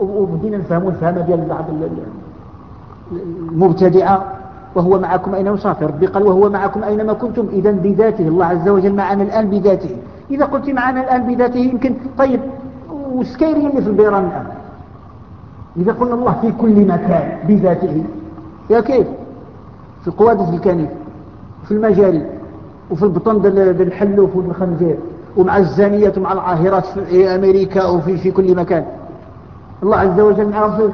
وبدينا نفهمون الفهم ديال بعض المبتدعة وهو معكم أين يسافر ربي قال وهو معكم أينما كنتم. إذا بذاته. الله عز وجل معنا الآن بذاته. إذا قلت معنا الآن بذاته يمكن طيب وسكيري اللي في البيران الآن؟ إذا قلنا الله في كل مكان بذاته. يا كيف؟ في القوادس الكنيف في المجاري وفي البطن ديال الحلوف والخنزير ومع الزانية ومع العاهرات في أمريكا وفي في كل مكان. الله عز وجل معهم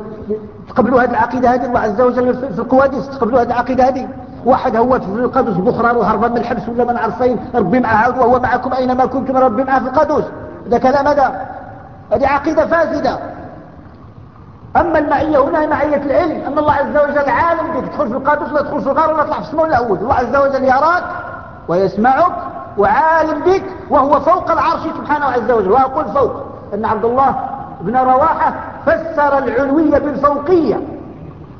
تقبلوا هذه العقيدة هذه؟ الله عز وجل في القوادس تقبلوا هذه العقيدة هذه؟ واحد هو في القدس بخرى وهربان من الحبس ولا من عرفين ربي معه وهو معكم أينما كنتم ربي معه في القدس هذا كلام هذا. هذه عقيدة فاسدة. أما المعية هنا هي معية العلم. أن الله عز وجل عالم بك تدخل في القدس ولا تدخل في الغار ولا تطلع في السماء ولا الله عز وجل يراك ويسمعك وعالم بك وهو فوق العرش سبحانه عز وجل. وأقول فوق. أن عبد الله بن رواحة فسر العلوية بالفوقية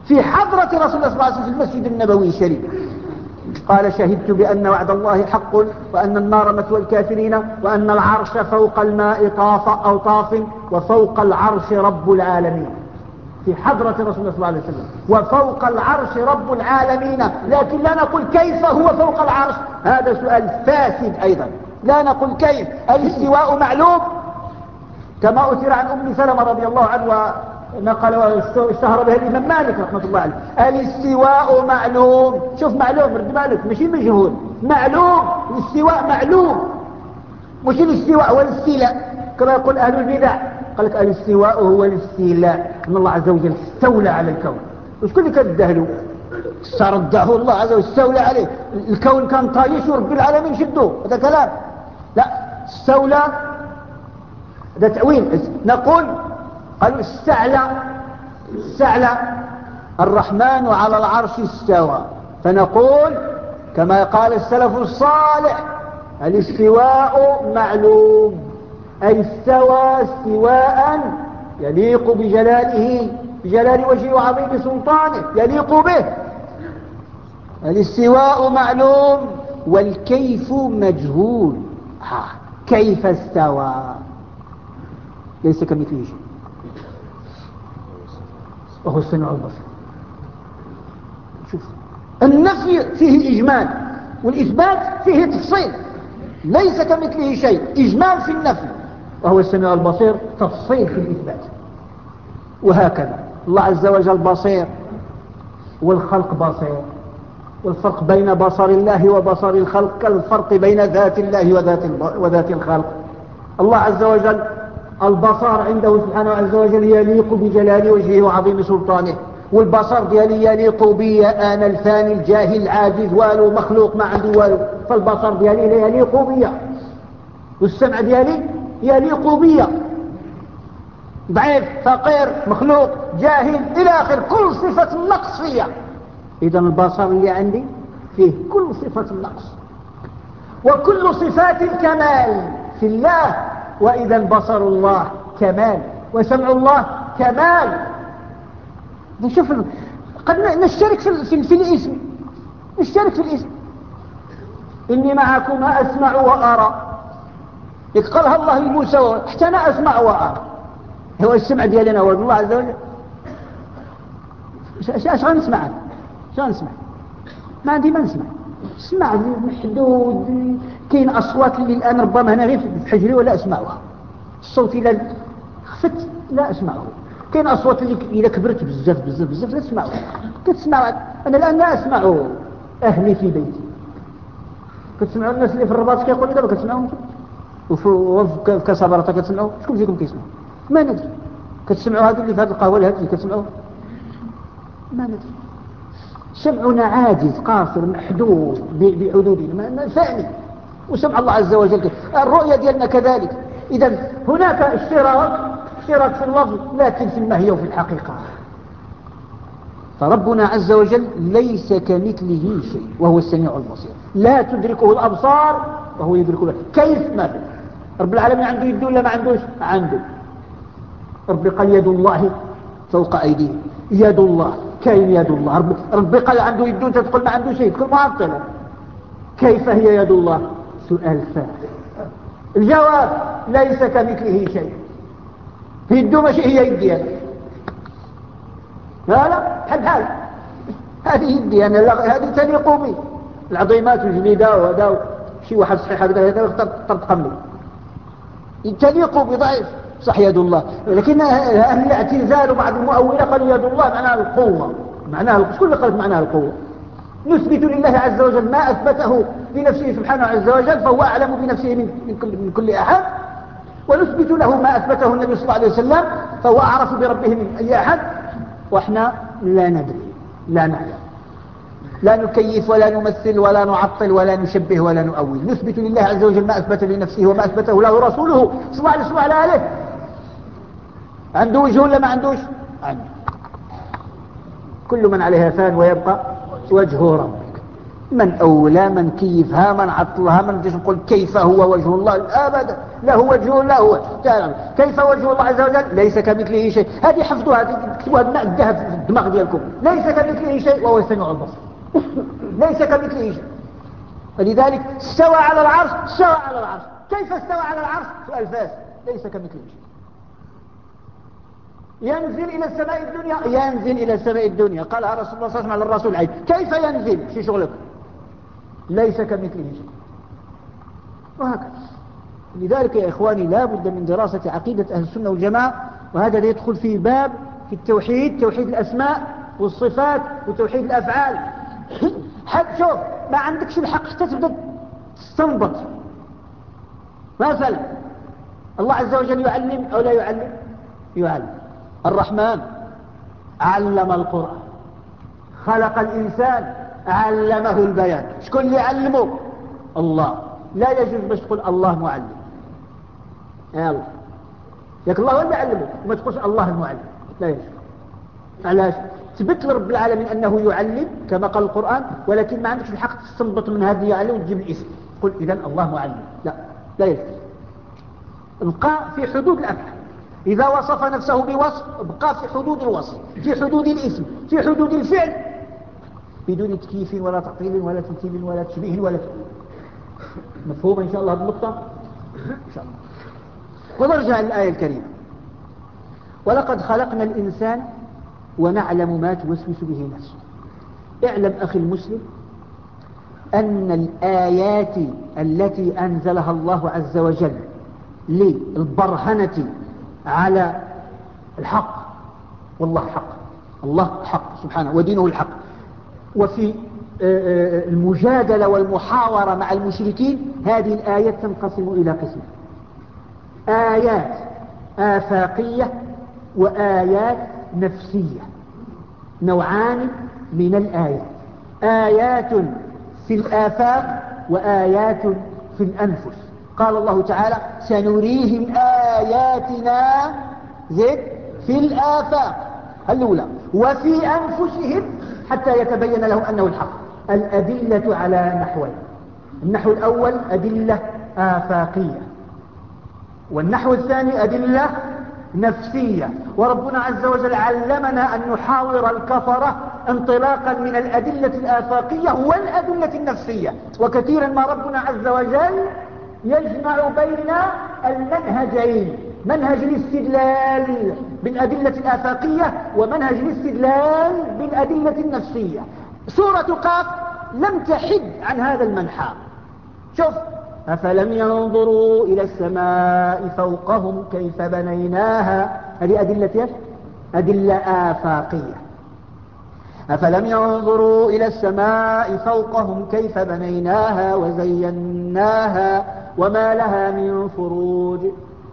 في حضرة رسول الله صلى الله عليه وسلم في المسجد النبوي الشريف. قال شهدت بأن وعد الله حق وأن النار مثوى الكافرين وأن العرش فوق الماء طاف أو طاف وفوق العرش رب العالمين. في حضرة رسول الله صلى الله عليه وسلم. وفوق العرش رب العالمين. لكن لا نقول كيف هو فوق العرش؟ هذا سؤال فاسد أيضا. لا نقول كيف. الاستواء معلوم؟ كما أثر عن أم سلمة رضي الله عنها نقل واشتهر به الإمام مالك رحمة الله عليه. الاستواء معلوم. شوف معلوم رد مالك ماشي مجهول. معلوم الاستواء معلوم. مش الاستواء هو الاستيلاء كما يقول أهل البدع قال لك الاستواء هو الاستيلاء. أن الله عز وجل استولى على الكون. وشكون اللي كان استرده الله عز وجل استولى عليه. الكون كان طايش ورب العالمين شدوه. هذا كلام. لا استولى هذا تأويل. نقول قالوا استعلى استعلى الرحمن على العرش استوى. فنقول كما قال السلف الصالح الاستواء معلوم. أي استوى استواء يليق بجلاله بجلال وجهه وعظيم سلطانه. يليق به. الاستواء معلوم والكيف مجهول. كيف استوى؟ ليس كمثله شيء. وهو السميع البصير. شوف النفي فيه إجمال والإثبات فيه تفصيل. ليس كمثله شيء إجمال في النفي. وهو السميع البصير تفصيل في الإثبات. وهكذا الله عز وجل بصير والخلق بصير. والفرق بين بصر الله وبصر الخلق كالفرق بين ذات الله وذات, وذات الخلق. الله عز وجل البصر عنده سبحانه عز وجل يليق بجلال وجهه وعظيم سلطانه والبصر ديالي يليق بي أنا الفاني الجاهل العاجز والو مخلوق ما عنده والو فالبصر ديالي لا يليق بي. والسمع ديالي يليق بي. ضعيف فقير مخلوق جاهل إلى آخر كل صفة النقص فيها اذا البصر اللي عندي فيه كل صفة النقص. وكل صفات الكمال في الله وإذا بصر الله كمال وسمع الله كمال. نشوف قد نشترك في, الاسم. نشترك في الاسم. إني معكما أسمع وأرى. قالها الله لموسى حتى أنا أسمع وأرى. هو السمع ديالنا هو الله عز وجل. اش غنسمع اش غنسمع ما عندي ما نسمع. اسمع محدود. كاين أصوات اللي الآن ربما هنا غير في حجري ولا أسمعها. الصوت إلى خفت لا أسمعه. كاين أصوات اللي إذا كبرت بزاف بزاف بزاف لا تسمعه. كتسمع أنا الآن لا اسمع أهلي في بيتي. كتسمعوا الناس اللي في الرباط كيقولوا دابا كتسمعوهم وفي كصبرته كتسمعوا؟ شكون فيكم كيسمع؟ ما ندري. كتسمعوا هذو اللي في هذه القهوة اللي هذه كتسمعوا؟ ما ندري. سمعنا عاجز قاصر محدود بحدودنا فاني وسمع الله عز وجل الرؤية ديالنا كذلك. إذا هناك اشتراك اشتراك في اللفظ لكن في الماهية وفي الحقيقة. فربنا عز وجل ليس كمثله شيء وهو السميع البصير. لا تدركه الأبصار وهو يدرك له كيف ما في رب العالمين عنده يد ولا ما عندوش؟ عنده. رب قال يد الله فوق أيديهم. يد الله. كاين يد الله؟ رب, رب قال عنده يد انت تقول ما عنده شيء. تقول معطلة كيف هي يد الله؟ سؤال فارغ الجواب ليس كمثله شيء. يده ماشي هي يدي أنا لا لا حد حال هذه يدي أنا هذه تليق بي العظيمات الجديدة وهذا شي واحد صحيح هذا هذا ترتقم لي. تليق بضعيف صح يد الله. لكن أهل الاعتزال وبعض المؤولة قالوا يد الله معناها القوة. معناها كل قالت معناها القوة؟ نثبت لله عز وجل ما أثبته لنفسه سبحانه عز وجل فهو أعلم بنفسه من, كل, من كل أحد. ونثبت له ما أثبته النبي صلى الله عليه وسلم فهو أعرف بربه من أي أحد. وإحنا لا ندري لا نعلم. لا نكيف ولا نمثل ولا نعطل ولا نشبه ولا نؤول. نثبت لله عز وجل ما أثبت لنفسه وما أثبته له رسوله صلى الله عليه وسلم عنده وجه ولا ما عندوش؟ عنده. كل من عليها فان ويبقى وجه ربك. من أولى من كيفها من عطلها من فيش كيف هو وجه الله؟ أبدا. له وجه لا هو كيف وجه الله عز وجل؟ ليس كمثله شيء. هذه حفظوها تكتبوها الذهب في الدماغ ديالكم. ليس كمثله شيء. وهو السميع البصر ليس كمثله شيء. فلذلك استوى على العرش استوى على العرش. كيف استوى على العرش؟ سؤال فاس ليس كمثله شيء. ينزل إلى السماء الدنيا ينزل إلى السماء الدنيا. قالها رسول الله صلى الله عليه وسلم على الرسول عيد. كيف ينزل؟ في شغلك؟ ليس كمثله شيء. وهكذا. لذلك يا إخواني لا بد من دراسة عقيدة أهل السنة والجماعة وهذا يدخل في باب في التوحيد توحيد الأسماء والصفات وتوحيد الأفعال. حد شوف ما عندكش الحق؟ حتى تبدأ تستنبط؟ مثلا الله عز وجل يعلم أو لا يعلم؟ يعلم. الرحمن علم القرآن. خلق الإنسان علمه البيان. شكون اللي علمه؟ الله. لا يجوز باش تقول الله معلم. الله ياك الله هو اللي علمه وما تقولش الله المعلم لا يجوز. علاش؟ تثبت لرب العالمين أنه يعلم كما قال القرآن ولكن ما عندكش الحق تستنبط من هذه يعلم وتجيب الاسم. قل إذا الله معلم. لا. لا يجوز. ابقى في حدود الأفعال إذا وصف نفسه بوصف ابقى في حدود الوصف في حدود الاسم في حدود الفعل بدون تكييف ولا تعطيل ولا تمثيل ولا تشبيه ولا مفهوم إن شاء الله هذه النقطة؟ إن شاء الله. ونرجع للآية الكريمة. ولقد خلقنا الإنسان ونعلم ما توسوس به نفسه. اعلم أخي المسلم أن الآيات التي أنزلها الله عز وجل للبرهنة على الحق. والله حق. الله حق سبحانه ودينه الحق. وفي آه، آه، المجادلة والمحاورة مع المشركين هذه الآيات تنقسم إلى قسم. آيات آفاقية وآيات نفسية. نوعان من الآيات آيات في الآفاق وآيات في الأنفس. قال الله تعالى سنريهم آياتنا زيد في الآفاق الأولى. وفي أنفسهم حتى يتبين لهم أنه الحق. الأدلة على نحوين. النحو الأول أدلة آفاقية. والنحو الثاني أدلة نفسية. وربنا عز وجل علمنا أن نحاور الكفرة انطلاقا من الأدلة الآفاقية والأدلة النفسية. وكثيرا ما ربنا عز وجل يجمع بين المنهجين منهج الاستدلال بالأدلة الآفاقية ومنهج الاستدلال بالأدلة النفسية. سورة قاف لم تحد عن هذا المنحى. شوف أفلم ينظروا إلى السماء فوقهم كيف بنيناها؟ هذه أدلة أدلة آفاقية. أفلم ينظروا إلى السماء فوقهم كيف بنيناها وزيناها؟ وما لها من فروج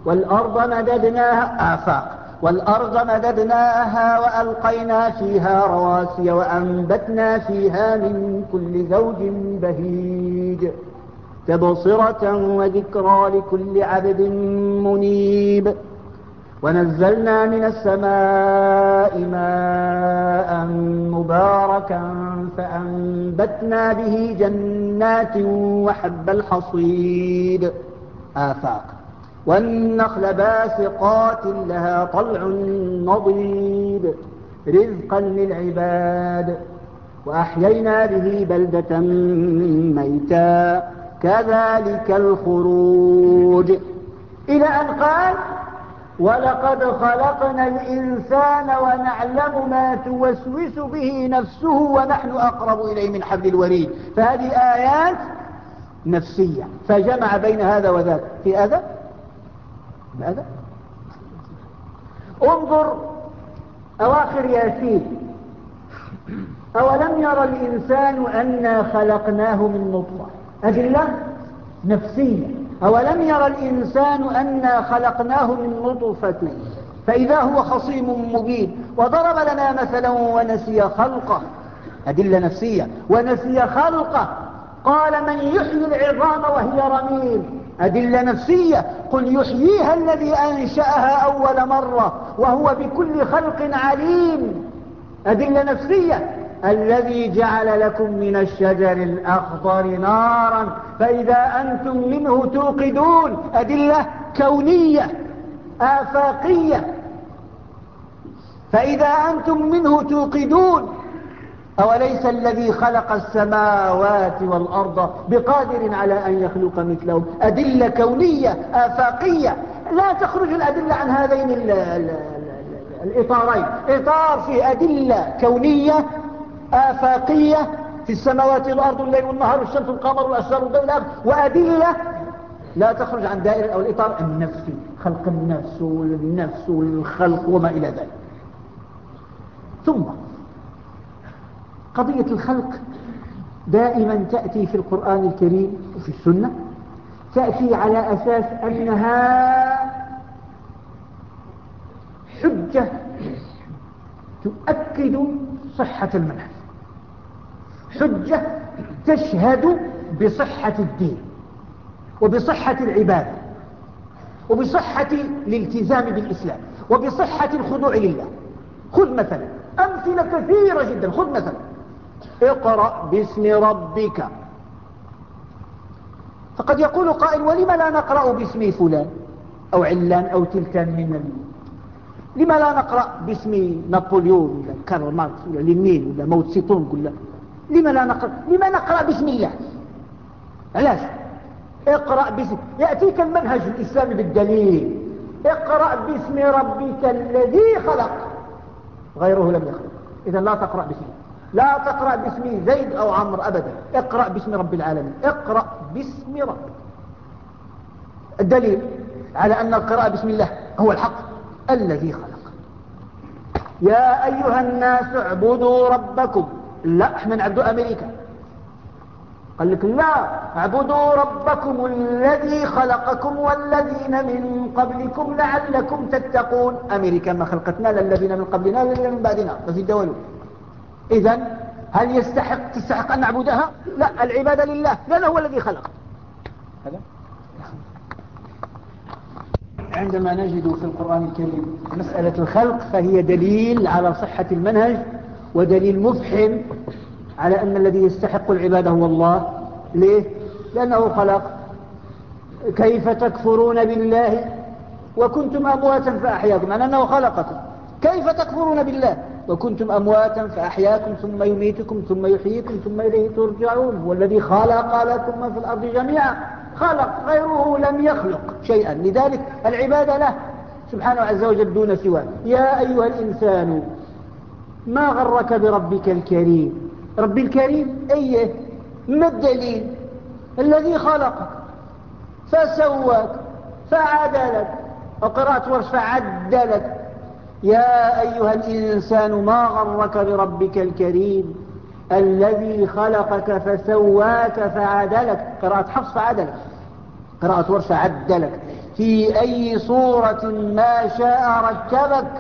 والأرض مددناها آفاق والأرض مددناها وألقينا فيها رواسي وأنبتنا فيها من كل زوج بهيج تبصرة وذكرى لكل عبد منيب ونزلنا من السماء ماء مباركا فأنبتنا به جنات وحب الحصيد. آفاق. والنخل باسقات لها طلع نضيد. رزقا للعباد. وأحيينا به بلدة ميتا. كذلك الخروج. إلى أن قال ولقد خلقنا الإنسان ونعلم ما توسوس به نفسه ونحن أقرب إليه من حبل الوريد. فهذه آيات نفسية. فجمع بين هذا وذاك. في هذا ماذا انظر أواخر ياسين. أولم يرى الإنسان أنا خلقناه من نطفة؟ أدلة نفسية. أولم يرى الإنسان أنا خلقناه من نطفة؟ فإذا هو خصيم مبين. وضرب لنا مثلا ونسي خلقه. أدلة نفسية. ونسي خلقه. قال من يحيي العظام وهي رميم. أدلة نفسية. قل يحييها الذي أنشأها أول مرة وهو بكل خلق عليم. أدلة نفسية. الذي جعل لكم من الشجر الأخضر نارا فإذا أنتم منه توقدون أدلة كونية آفاقية. فإذا أنتم منه توقدون أوليس الذي خلق السماوات والأرض بقادر على أن يخلق مثلهم؟ أدلة كونية آفاقية. لا تخرج الأدلة عن هذين ال ال الإطارين. إطار في أدلة كونية آفاقية في السماوات والأرض الليل والنهار والشمس والقمر والأشجار والدولة وأدلة لا تخرج عن دائرة أو الإطار النفسي خلق النفس والنفس والخلق وما إلى ذلك. ثم قضية الخلق دائما تأتي في القرآن الكريم وفي السنة تأتي على أساس أنها حجة تؤكد صحة المنهج. حجة تشهد بصحة الدين وبصحة العبادة وبصحة الالتزام بالإسلام وبصحة الخضوع لله. خذ مثلا أمثلة كثيرة جدا. خذ مثلا. اقرأ باسم ربك. فقد يقول قائل ولم لا نقرأ باسم فلان أو علان أو تلتان من لما لا نقرأ باسم نابليون ولا كارل ماركس ولا لينين ولا ماو تسي تونغ ولا لما لا نقرأ؟ لما نقرأ باسم الله. علاش؟ اقرأ باسم. يأتيك المنهج الإسلامي بالدليل. اقرأ باسم ربك الذي خلق. غيره لم يخلق. إذا لا تقرأ باسم لا تقرأ باسم زيد أو عمرو أبدا. اقرأ باسم رب العالمين. اقرأ باسم ربك. الدليل على أن القراءة باسم الله هو الحق الذي خلق. يا أيها الناس اعبدوا ربكم. لا إحنا نعبدوا أمريكا. قال لك لا اعبدوا ربكم الذي خلقكم والذين من قبلكم لعلكم تتقون. أمريكا ما خلقتنا للذين من قبلنا للذين من بعدنا. ما في الدول إذا هل يستحق تستحق أن نعبدها؟ لا العبادة لله. لأنه هو الذي خلق. هذا؟ عندما نجد في القرآن الكريم مسألة الخلق فهي دليل على صحة المنهج ودليل مفحم على أن الذي يستحق العبادة هو الله. ليه؟ لأنه خلق. كيف تكفرون بالله؟ وكنتم أمواتا فأحياكم. يعني أنه خلقكم. كيف تكفرون بالله؟ وكنتم أمواتا فأحياكم ثم يميتكم ثم يحييكم ثم إليه ترجعون. هو الذي خلق لكم في الأرض جميعا. خلق. غيره لم يخلق شيئا. لذلك العبادة له سبحانه عز وجل دون سواه. يا أيها الإنسان ما غرك بربك الكريم؟ ربي الكريم أيه ما الدليل الذي خلقك؟ فسواك فعدلك وقراءة ورش فعدلك. يا أيها الإنسان ما غرك بربك الكريم؟ الذي خلقك فسواك فعدلك. قراءة حفص فعدلك. قراءة ورش فعدلك. في أي صورة ما شاء ركبك؟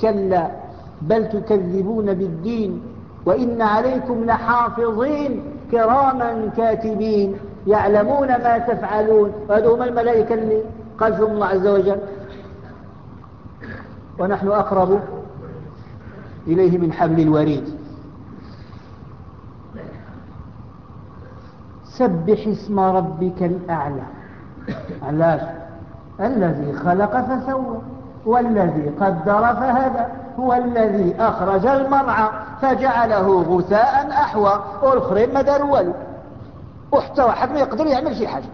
كلا. بل تكذبون بالدين وإن عليكم لحافظين كراما كاتبين يعلمون ما تفعلون. وهذا هم الملائكة اللي قال فيهم الله عز وجل ونحن أقرب إليه من حبل الوريد. سبح اسم ربك الأعلى. علاش؟ الذي خلق فسوى والذي قدر فهدى. هو الذي أخرج المرعى فجعله غثاء أحوى. والآخرين ما داروا والو. واحتوى حد ما يقدر يعمل شي حاجة.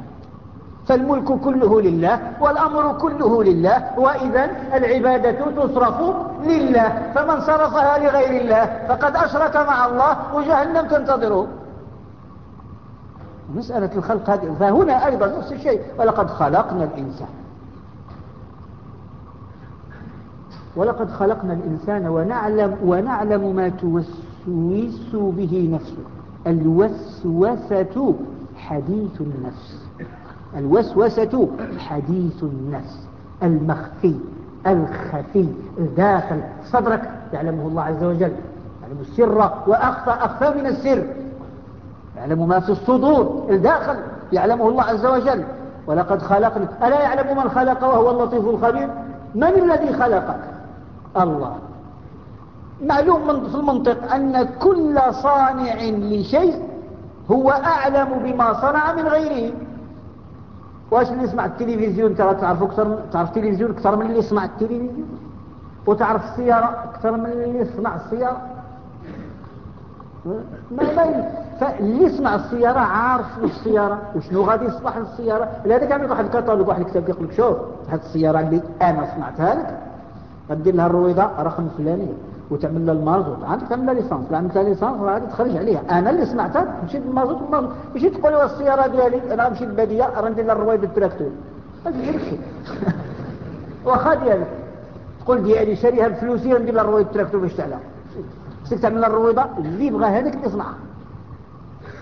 فالملك كله لله والأمر كله لله وإذا العبادة تصرف لله. فمن صرفها لغير الله فقد أشرك مع الله وجهنم تنتظره. مسألة الخلق هذه. فهنا أيضا نفس الشيء. ولقد خلقنا الإنسان. ولقد خلقنا الإنسان ونعلم, ونعلم ما توسوس به نفسه. الوسوسة حديث النفس. الوسوسة حديث النفس. المخفي الخفي الداخل. صدرك يعلمه الله عز وجل. يعلم السر وأخفى أخفى من السر. يعلم ما في الصدور الداخل. يعلمه الله عز وجل. ولقد خلقنا ألا يعلم من خلق وهو اللطيف الخبير؟ من الذي خلقك؟ الله. معلوم من في المنطق أن كل صانع لشيء هو أعلم بما صنع من غيره. واش اللي يسمع التلفزيون؟ ترى تعرف أكثر تعرف التلفزيون أكثر من اللي يسمع التلفزيون؟ وتعرف السيارة أكثر من اللي يسمع السيارة؟ ما ما فاللي يسمع السيارة عارف شنو السيارة وشنو غادي يصلح للسيارة لهذا كان واحد الكتالوج واحد الكتاب يقول لك شوف هذه السيارة اللي أنا صنعتها لك. غدير لها الرويضة رقم فلانية وتعمل لها المازوت. عندك تعمل لها l'essence. عملت لها l'essence غادي تخرج عليها. أنا اللي سمعتها مشيت بالمازوت والمازوت مشيت تقول لي السيارة ديالي أنا مشيت باديه راه ندير لها الرويضه التراكتور ما واخا ديالك. تقول ديالي شاريها بفلوسي ندير لها الرويضه التراكتور باش تعلى خصك تعمل لها الرويضة اللي بغى هذاك اللي يصنعها.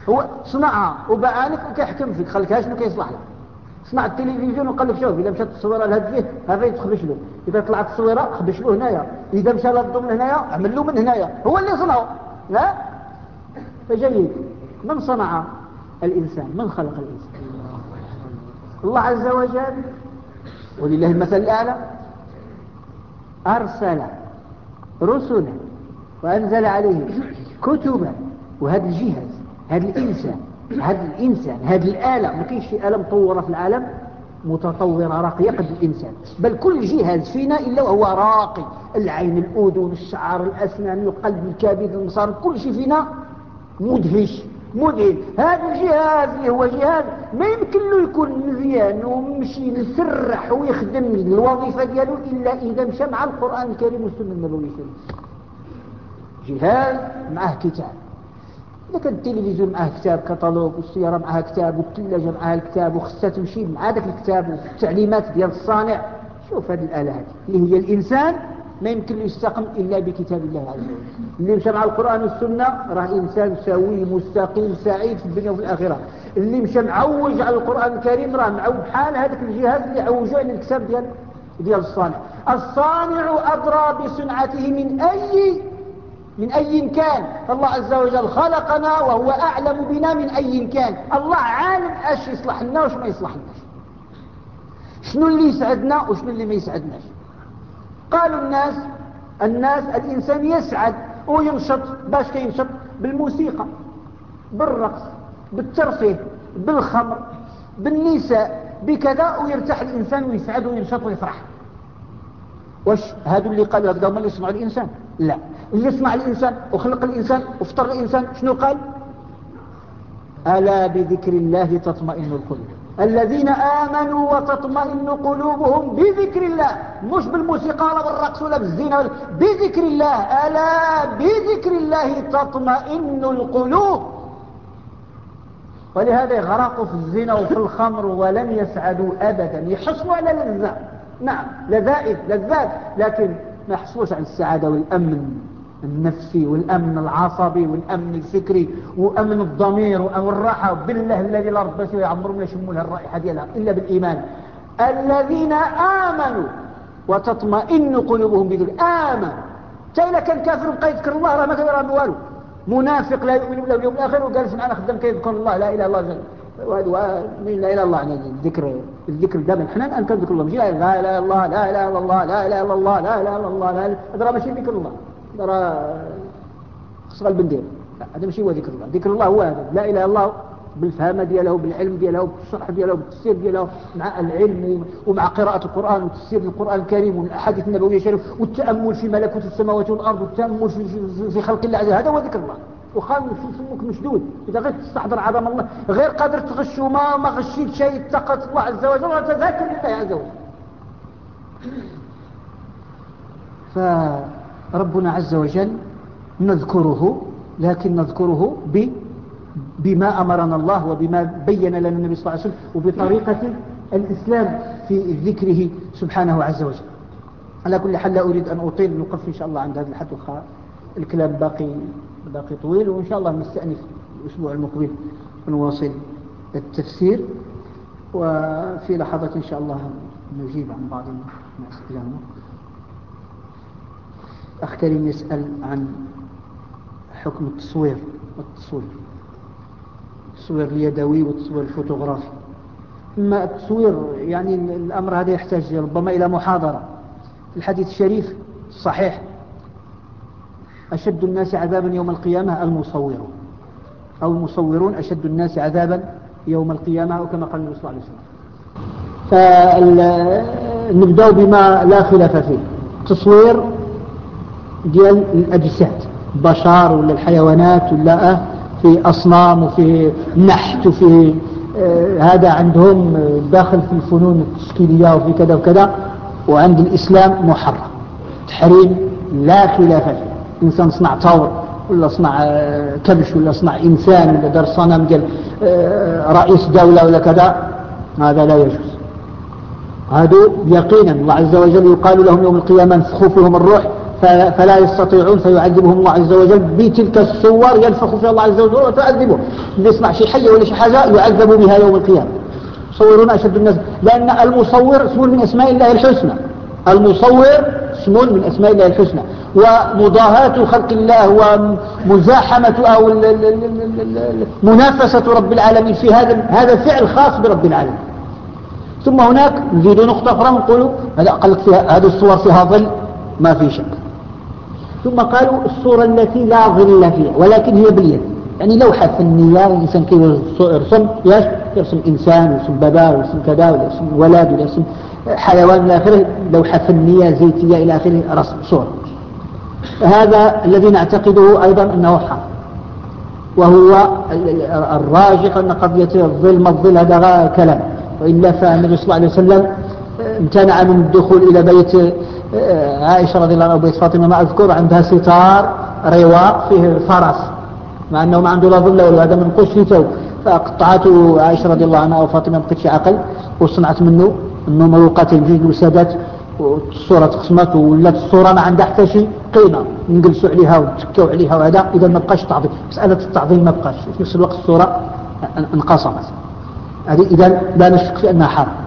هو صنعها وباع لك وكيحكم فيك. خليك شنو كيصلح لك صنع التلفزيون وقال لك شوف اذا مشات التصويره لهاد هذا يتخبش له. إذا طلعت التصويره خبش له هنايا. إذا مشى للضم هنايا عمل له من هنايا. هو اللي صنعه. لا فجيد من صنع الإنسان؟ من خلق الإنسان؟ الله عز وجل. ولله المثل الأعلى. أرسل رسلا وأنزل عليهم كتبا. وهذا الجهاز هذا الإنسان هذا الإنسان هذه الآلة ما كاينش شي آلة مطورة في العالم. متطورة راقية قد الإنسان بل كل جهاز فينا إلا وهو راقي. العين الأذن الشعر الأسنان القلب الكبد المصار كل شيء فينا مدهش مذهل هذا الجهاز اللي هو جهاز ما يمكن له يكون مزيان ومشي مسرح ويخدم الوظيفة ديالو إلا إذا مشى مع القرآن الكريم والسنة النبوية. جهاز معه كتاب. لكن التلفزيون معاه كتاب كتالوج والسيارة معها كتاب والثلاجة معها الكتاب وخصها تمشي مع ذاك الكتاب والتعليمات ديال الصانع. شوف هذه الآلة هذه اللي هي الإنسان ما يمكن له يستقم إلا بكتاب الله عز وجل. اللي مشى مع القرآن والسنة راه إنسان سوي مستقيم سعيد في الدنيا وفي الآخرة. اللي مشى معوج على القرآن الكريم راه معوج بحال هذاك الجهاز اللي عوجوا على الكتاب ديال ديال الصانع. الصانع أدرى بصنعته من أي من أي كان. الله عز وجل خلقنا وهو أعلم بنا من أي كان. الله عالم أش يصلح لنا وش ما يصلح لناش شنو اللي يسعدنا وشنو اللي ما يسعدناش. قالوا الناس الناس الإنسان يسعد وينشط. باش كينشط؟ بالموسيقى بالرقص بالترفيه بالخمر بالنساء بكذا ويرتاح الإنسان ويسعد وينشط ويفرح. واش هادو اللي قالوا هكذا هما اللي يسمعوا الإنسان؟ لا. اللي يسمع الإنسان وخلق الإنسان وفطر الإنسان شنو قال؟ ألا بذكر الله تطمئن القلوب. الذين آمنوا وتطمئن قلوبهم بذكر الله مش بالموسيقى ولا بالرقص ولا بالزينة ولا بذكر الله ألا بذكر الله تطمئن القلوب. ولهذا يغرقوا في الزنا وفي الخمر ولن يسعدوا أبدا. يحصلوا على لذات نعم لذائذ لذات لكن ما يحصلوش على السعادة والأمن. النفسي والأمن العصبي والأمن الفكري وأمن الضمير وأمن الراحة. بالله الذي لا رب سوى يعمرهم لا يشموا لها الرائحة ديالها إلا بالإيمان. الذين آمنوا وتطمئن قلوبهم بذلك آمن. تايلا كان كافر بقى يذكر الله راه ما كان يرى والو. منافق لا يؤمن بالله واليوم الآخر وقال سمعنا خدام كيذكر الله لا إله إلا الله. وهذا لا إله إلا الله. يعني الذكر الذكر دائما. حنا الآن كنذكر الله. مش لا إله إلا الله لا إله إلا الله لا إله إلا الله لا إله إلا الله لا إله هذا ماشي ذكر الله. ترى خص قلب ندير هذا ماشي هو ذكر الله. ذكر الله هو هذا. لا إله إلا الله بالفهم دياله بالعلم دياله بالشرح دياله بالتفسير دياله مع العلم ومع قراءة القرآن وتفسير القرآن الكريم والأحاديث النبوية الشريف والتأمل في ملكوت السماوات والأرض والتأمل في, في خلق الله هذا هو ذكر الله. وخام سمك مشدود. إذا غير تستحضر عظم الله غير قادر تغش وما ما غشيت شيء اتقت الله عز وجل وتذاكر لله عز وجل. ف ربنا عز وجل نذكره لكن نذكره ب بما أمرنا الله وبما بين لنا النبي صلى الله عليه وسلم وبطريقة الإسلام في ذكره سبحانه عز وجل. على كل حال لا أريد أن أطيل نقف إن شاء الله عند هذا الحد الكلام باقي باقي طويل وإن شاء الله نستأنف الأسبوع المقبل ونواصل التفسير. وفي لحظة إن شاء الله نجيب عن بعض الناس أخ كريم يسأل عن حكم التصوير والتصوير. التصوير اليدوي والتصوير الفوتوغرافي. أما التصوير يعني الأمر هذا يحتاج ربما إلى محاضرة. الحديث الشريف الصحيح أشد الناس عذابا يوم القيامة المصورون. أو المصورون أشد الناس عذابا يوم القيامة أو كما قال النبي صلى الله عليه وسلم. فنبدأ بما لا خلاف فيه. تصوير ديال الأجساد بشر ولا الحيوانات ولا في أصنام وفي نحت وفي آه هذا عندهم داخل في الفنون التشكيلية وفي كذا وكذا وعند الإسلام محرم. تحريم لا خلاف فيه. إنسان صنع طور ولا صنع آه كبش ولا صنع إنسان ولا دار صنم ديال آه رئيس دولة ولا كذا هذا لا يجوز. هذا يقينا الله عز وجل يقال لهم يوم القيامة انفخوا فيهم الروح فلا يستطيعون فيعذبهم الله عز وجل بتلك الصور ينفخ فيها الله عز وجل وتعذبه يصنع شيء حية ولا شيء حاجة يعذب بها يوم القيامة. يصورون أشد الناس. لأن المصور اسم من أسماء الله الحسنى. المصور اسم من أسماء الله الحسنى. ومضاهاة خلق الله ومزاحمة أو منافسة رب العالمين في هذا هذا فعل خاص برب العالمين. ثم هناك نزيد نقطة أخرى نقول هذا أقل فيها هذه الصور فيها ظل ما في شك. ثم قالوا الصورة التي لا ظل فيها ولكن هي باليد. يعني لوحة فنية الإنسان كي يرسم؟ ياش يرسم إنسان يرسم بابا يرسم كذا ويرسم ولد ويرسم حيوان إلى آخره لوحة فنية زيتية إلى آخره رسم صورة هذا الذي نعتقده أيضا أنه حرام وهو الراجح أن قضية الظل ما الظل هذا كلام. وإلا فالنبي صلى الله عليه وسلم امتنع من الدخول إلى بيت عائشة رضي الله عنها وبيت فاطمة ما أذكر عندها ستار رواق فيه فرس مع أنه ما عنده لا ظل ولا هذا من قش ثوب. فقطعته عائشة رضي الله عنها وفاطمة ما بقتش عقل وصنعت منه إنه مروقات جيد وسادات والصورة تقسمت ولات الصورة ما عندها حتى شيء قيمة. نجلسوا عليها ونتكوا عليها وهذا إذا ما بقاش تعظيم. مسألة التعظيم ما بقاش في نفس الوقت الصورة انقسمت هذه إذا لا نشك في أنها حرام.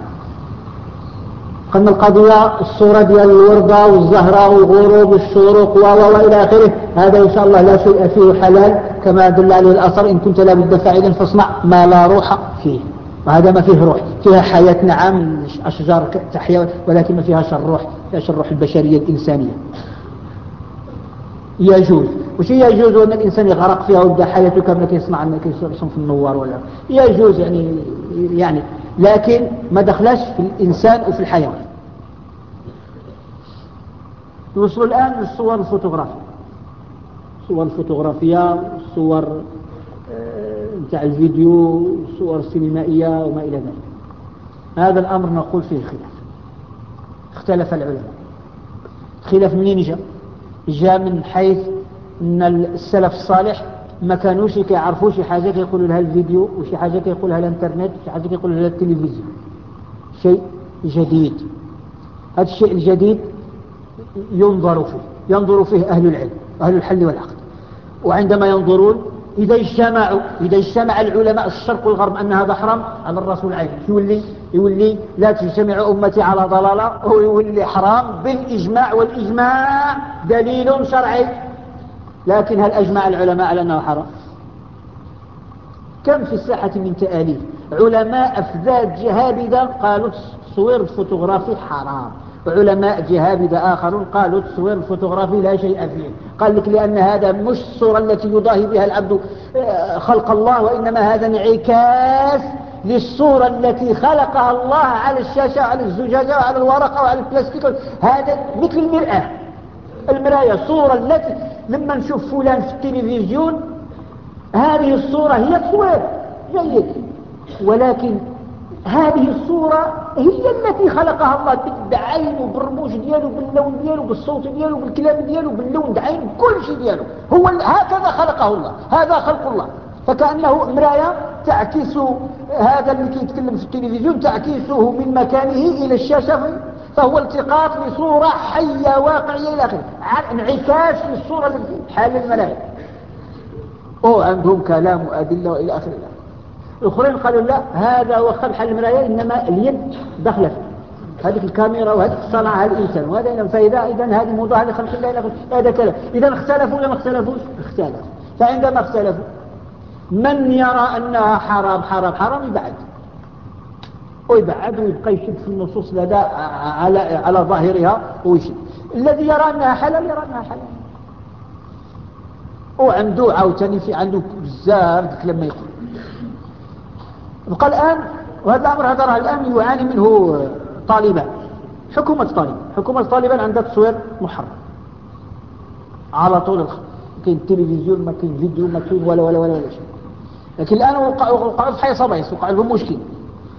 قلنا القضية الصورة ديال الوردة والزهرة والغروب والشروق وإلى آخره. هذا إن شاء الله لا شيء فيه حلال كما دل عليه الأثر. إن كنت لابد فاعلا فاصنع ما لا روح فيه. وهذا ما فيه روح. فيها حياة نعم أشجار تحيا ولكن ما فيهاش الروح فيهاش الروح البشرية الإنسانية. يجوز. وش يجوز؟ أن الإنسان يغرق فيها ويبدأ حياته كما كيصنع كيصنع في النوار ولا. يجوز يعني يعني لكن ما دخلش في الإنسان وفي الحيوان. نوصل الآن للصور الفوتوغرافية. الصور الفوتوغرافية الصور نتاع آه، الفيديو الصور السينمائية وما إلى ذلك. هذا الأمر نقول فيه خلاف. اختلف العلماء. خلاف منين جاء؟ جاء من حيث إن السلف الصالح ما كانوش كيعرفوا شي حاجة كيقولوا لها الفيديو وشي حاجة كيقولها الانترنت وشي حاجة كيقولوا لها التلفزيون. شيء جديد. هذا الشيء الجديد ينظر فيه ينظر فيه أهل العلم أهل الحل والعقد. وعندما ينظرون إذا اجتمعوا إذا اجتمع العلماء الشرق والغرب أن هذا حرام على الرسول عين يولي يولي لا تجتمع أمتي على ضلالة ويولي حرام بالإجماع والإجماع دليل شرعي. لكن هل أجمع العلماء على أنه حرام؟ كم في الساحة من تآليف؟ علماء أفذاذ جهابذة قالوا التصوير الفوتوغرافي حرام. علماء جهابذة آخرون قالوا التصوير الفوتوغرافي لا شيء فيه. قال لك لأن هذا مش الصورة التي يضاهي بها العبد آه، خلق الله وإنما هذا انعكاس للصورة التي خلقها الله على الشاشة على الزجاجة وعلى الورقة وعلى البلاستيك. هذا مثل المرآة. المراية الصورة التي لما نشوف فلان في التلفزيون هذه الصورة هي تصوير جيد. ولكن هذه الصورة هي التي خلقها الله بالعين بالرموش دياله باللون دياله بالصوت دياله بالكلام دياله باللون دعين كل شيء دياله هو هكذا خلقه الله. هذا خلق الله. فكأنه مراية تعكس هذا اللي كيتكلم في التلفزيون تعكسه من مكانه إلى الشاشة. فهو التقاط لصورة حية واقعية إلى آخره. انعكاس للصورة حال الملائكة. أو عندهم كلام وأدلة وإلى آخره. الآخرين قالوا لا هذا هو خلح المراية إنما اليد دخلت. هذه الكاميرا وهذه صنعها الإنسان. وهذا فإذا إذا هذه موضوع لخلق الله هذا كلام إذا اختلفوا ولا ما اختلفوش؟ اختلفوا. فعندما اختلفوا من يرى أنها حرام حرام حرام يبعد ويبعد ويبقى يشد في النصوص لدى على على ظاهرها ويشد. الذي يرى أنها حلال يرى أنها حلال. وعنده عاوتاني في عنده بزاف لما يقول بقى الآن وهذا الأمر هذا راه الآن يعاني منه طالبان. حكومة طالبان. حكومة طالبان عندها تصوير محرم. على طول الخط كاين تلفزيون ما كاين فيديو ما كاين ولا ولا ولا ولا شيء. لكن الآن وقعوا في حي صبايس وقع لهم مشكل.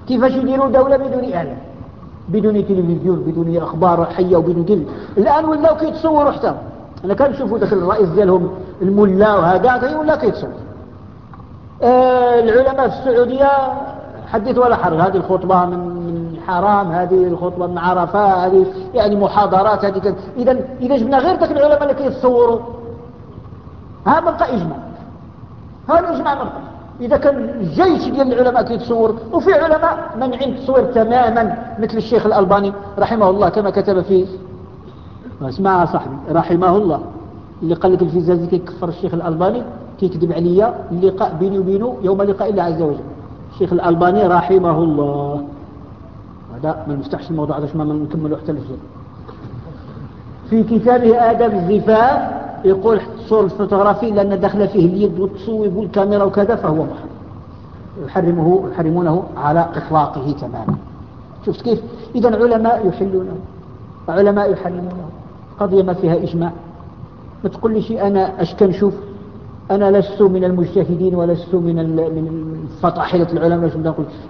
كيفاش يديروا دولة بدون إعلام بدون تلفزيون بدون أخبار حية وبدون كل. الآن ولاو كيتصوروا حتى. أنا كنشوفوا داخل الرئيس ديالهم الملا وهذا ولا كيتصور آه العلماء في السعودية حدث ولا حرج هذه الخطبة من من حرام هذه الخطبة من عرفة هذه يعني محاضرات هذه إذا إذا جبنا غير ذاك العلماء اللي كيتصوروا هذا بقى إجماع. هذا إجماع بقى. إذا كان الجيش ديال العلماء كيتصور وفي علماء منعين التصوير تماما مثل الشيخ الألباني رحمه الله كما كتب في اسمع صاحبي رحمه الله. اللي قال لك الفيزازي كيكفر الشيخ الألباني كيكذب عليا اللقاء بيني وبينه يوم لقاء الله عز وجل. الشيخ الألباني رحمه الله. هذا ما نفتحش الموضوع هذا ما نكملوا حتى الفجر في كتابه آداب الزفاف يقول الصور الفوتوغرافي لأن دخل فيه اليد والتصويب والكاميرا وكذا فهو محرم. يحرمه يحرمونه على إطلاقه تماما. شفت كيف؟ إذا علماء يحلونه. علماء يحرمونه. قضية ما فيها إجماع. ما تقول لي شيء أنا أش كنشوف أنا لست من المجتهدين ولست من من فطاحلة العلماء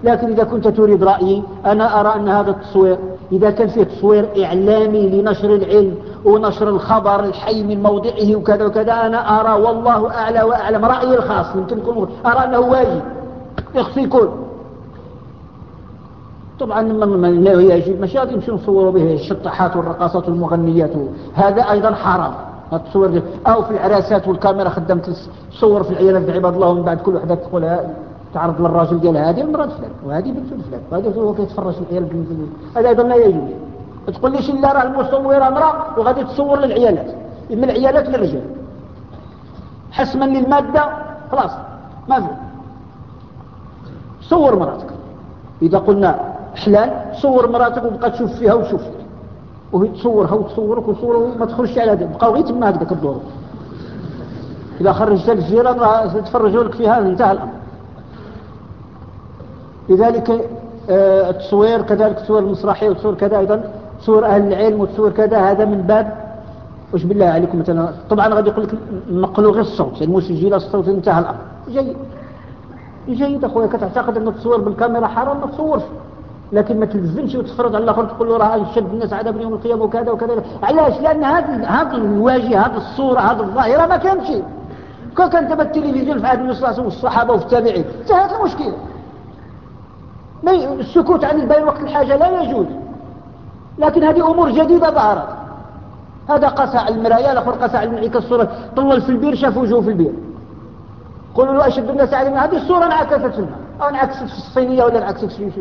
لكن إذا كنت تريد رأيي أنا أرى أن هذا التصوير إذا كان فيه تصوير إعلامي لنشر العلم ونشر الخبر الحي من موضعه وكذا وكذا أنا أرى والله أعلى وأعلم. رأيي الخاص يمكن يكون أرى أنه واجب. يخصي يكون طبعا من لا يجب. مشاهد يمشي نصوروا به الشطحات والرقاصات والمغنيات. هذا أيضا حرام. التصوير أو في العراسات والكاميرا خدمت تصور في العيالات عباد الله ومن بعد كل وحدة تقول تعرض للراجل ديالها. هذه المرأة فلان وهذه بنت فلان وهذا هو كيتفرج في العيال هذا أيضا لا يجوز. ما تقوليش لا راه المصورة امرأة وغادي تصور للعيالات. من العيالات للرجال حسما للمادة خلاص ما في. صور مراتك. إذا قلنا حلال صور مراتك وبقى تشوف فيها فيها. وهي تصورها وتصورك وتصورها وما تخرجش على هذا. بقاو غير تما هكذاك الدور. إذا خرجت الجيران تفرجوا لك فيها انتهى الأمر. لذلك آه، التصوير كذلك التصوير المسرحي وتصوير كذا أيضا تصوير أهل العلم وتصوير كذا هذا من باب وش بالله عليكم مثلا؟ طبعا غادي يقول لك نقلوا غير الصوت المسجل الصوت انتهى الأمر. جيد. جيد أخويا كتعتقد أن التصوير بالكاميرا حرام ما تصورش. لكن ما تلزمش وتفرض على الآخر تقول له راه نشد الناس عذاب يوم القيامه وكذا وكذا. علاش؟ لأن هذا هذا الواجهة هذه الصورة هذه الظاهرة ما كانتش. كان كان تبع التلفزيون في عهد النبي صلى الله عليه وسلم والصحابة وفي التابعين انتهت المشكلة السكوت عن البيان وقت الحاجة لا يجوز. لكن هذه أمور جديدة ظهرت. هذا قاس على المرايه الآخر قاس على انعكاس الصورة طول في البير شاف وجهه في البير. قولوا له أشد الناس على هذه الصورة انعكست الماء أو انعكست في الصينية ولا انعكست في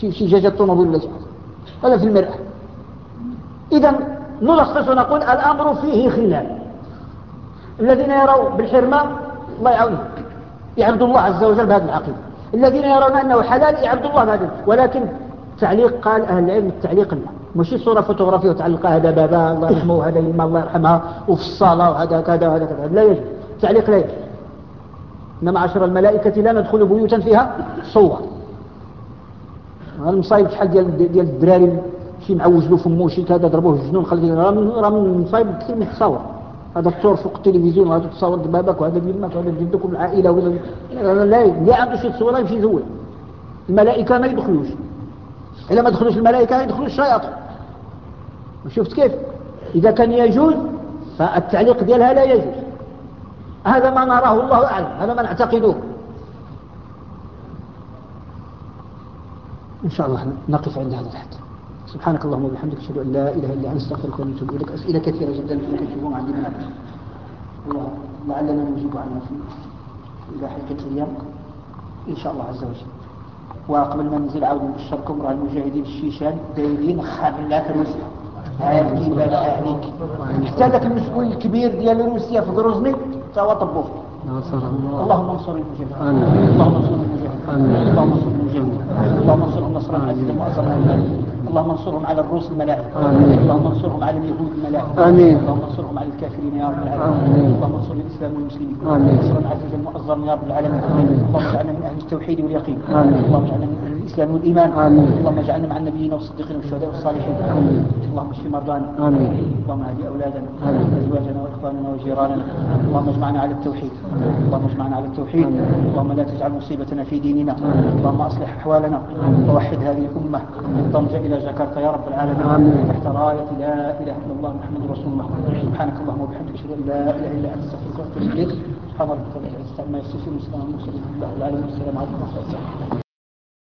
في في زجاجه الطوموبيل ولا ولا في المرآة. اذا نلخص ونقول الأمر فيه خلاف. الذين يروا بالحرمان الله يعاونهم. يعبدوا الله عز وجل بهذه العقيدة. الذين يرون أنه حلال يعبدوا الله بهذا ولكن تعليق قال أهل العلم التعليق لا. ماشي صورة فوتوغرافية وتعلقها هذا بابا الله يرحمه وهذا يما الله يرحمها وفي الصلاة وهذا كذا وهذا كذا. لا يجوز. تعليق لا يجوز. إنما عشر الملائكة لا ندخل بيوتا فيها صور. المصايب شحال ديال ديال الدراري شي معوج له فمو شي كذا ضربوه الجنون خليه راه من راه من المصايب كثير من التصاور. هذا التصور فوق التلفزيون وهذا تصور بابك وهذا ديالك وهذا جدك والعائله وهذا لا لا عنده شي تصوير يمشي يزول. الملائكة ما يدخلوش. إلا ما دخلوش الملائكة يدخلوا الشياطين. شفت كيف؟ إذا كان يجوز فالتعليق ديالها لا يجوز. هذا ما نراه الله أعلم. هذا ما نعتقده. إن شاء الله نقف عند هذا الحد. سبحانك اللهم وبحمدك أشهد أن لا إله إلا أنت أستغفرك ونتوب إليك. أسئلة كثيرة جدا تكتبون عندي مناقش لعلنا نجيب عنها في إلى حلقة اليوم. إن شاء الله عز وجل. وقبل ما ننزل عاود نبشركم راه المجاهدين الشيشان. دايرين خابلات روسيا هاي الكلمة عليك حتى ذاك المسؤول الكبير ديال روسيا في غروزني توا طبوه. اللهم انصر المجاهدين. اللهم انصر المجاهدين. اللهم انصر المجاهدين اللهم نصرا عزيزا مؤزرا اللهم انصرهم على الروس الملاعب اللهم انصرهم على اليهود الملاعب اللهم انصرهم على الكافرين يا رب العالمين. اللهم انصر الإسلام والمسلمين. نصرا عزيزا مؤزرا يا رب العالمين. اللهم اجعلنا من أهل التوحيد واليقين. اللهم اجعلنا من أهل الإسلام والإيمان. اللهم اجعلنا مع النبيين والصديقين والشهداء والصالحين. اللهم اشف مرضانا. اللهم اهدي أولادنا. وازواجنا وإخواننا وجيراننا. اللهم اجمعنا على التوحيد. اللهم اجمعنا على التوحيد. اللهم لا تجعل مصيبتنا في ديننا. اللهم أصلح أحوالنا. ووحد هذه الأمة. ضمج إلى جاكرتا يا رب العالمين. آمين. تحت راية لا إله إلا الله محمد رسول الله. سبحانك اللهم وبحمدك أشهد أن لا إله إلا أنت أستغفرك وأتوب إليك. رب العزة عما يصفون وسلام لله العالمين السلام عليكم ورحمة الله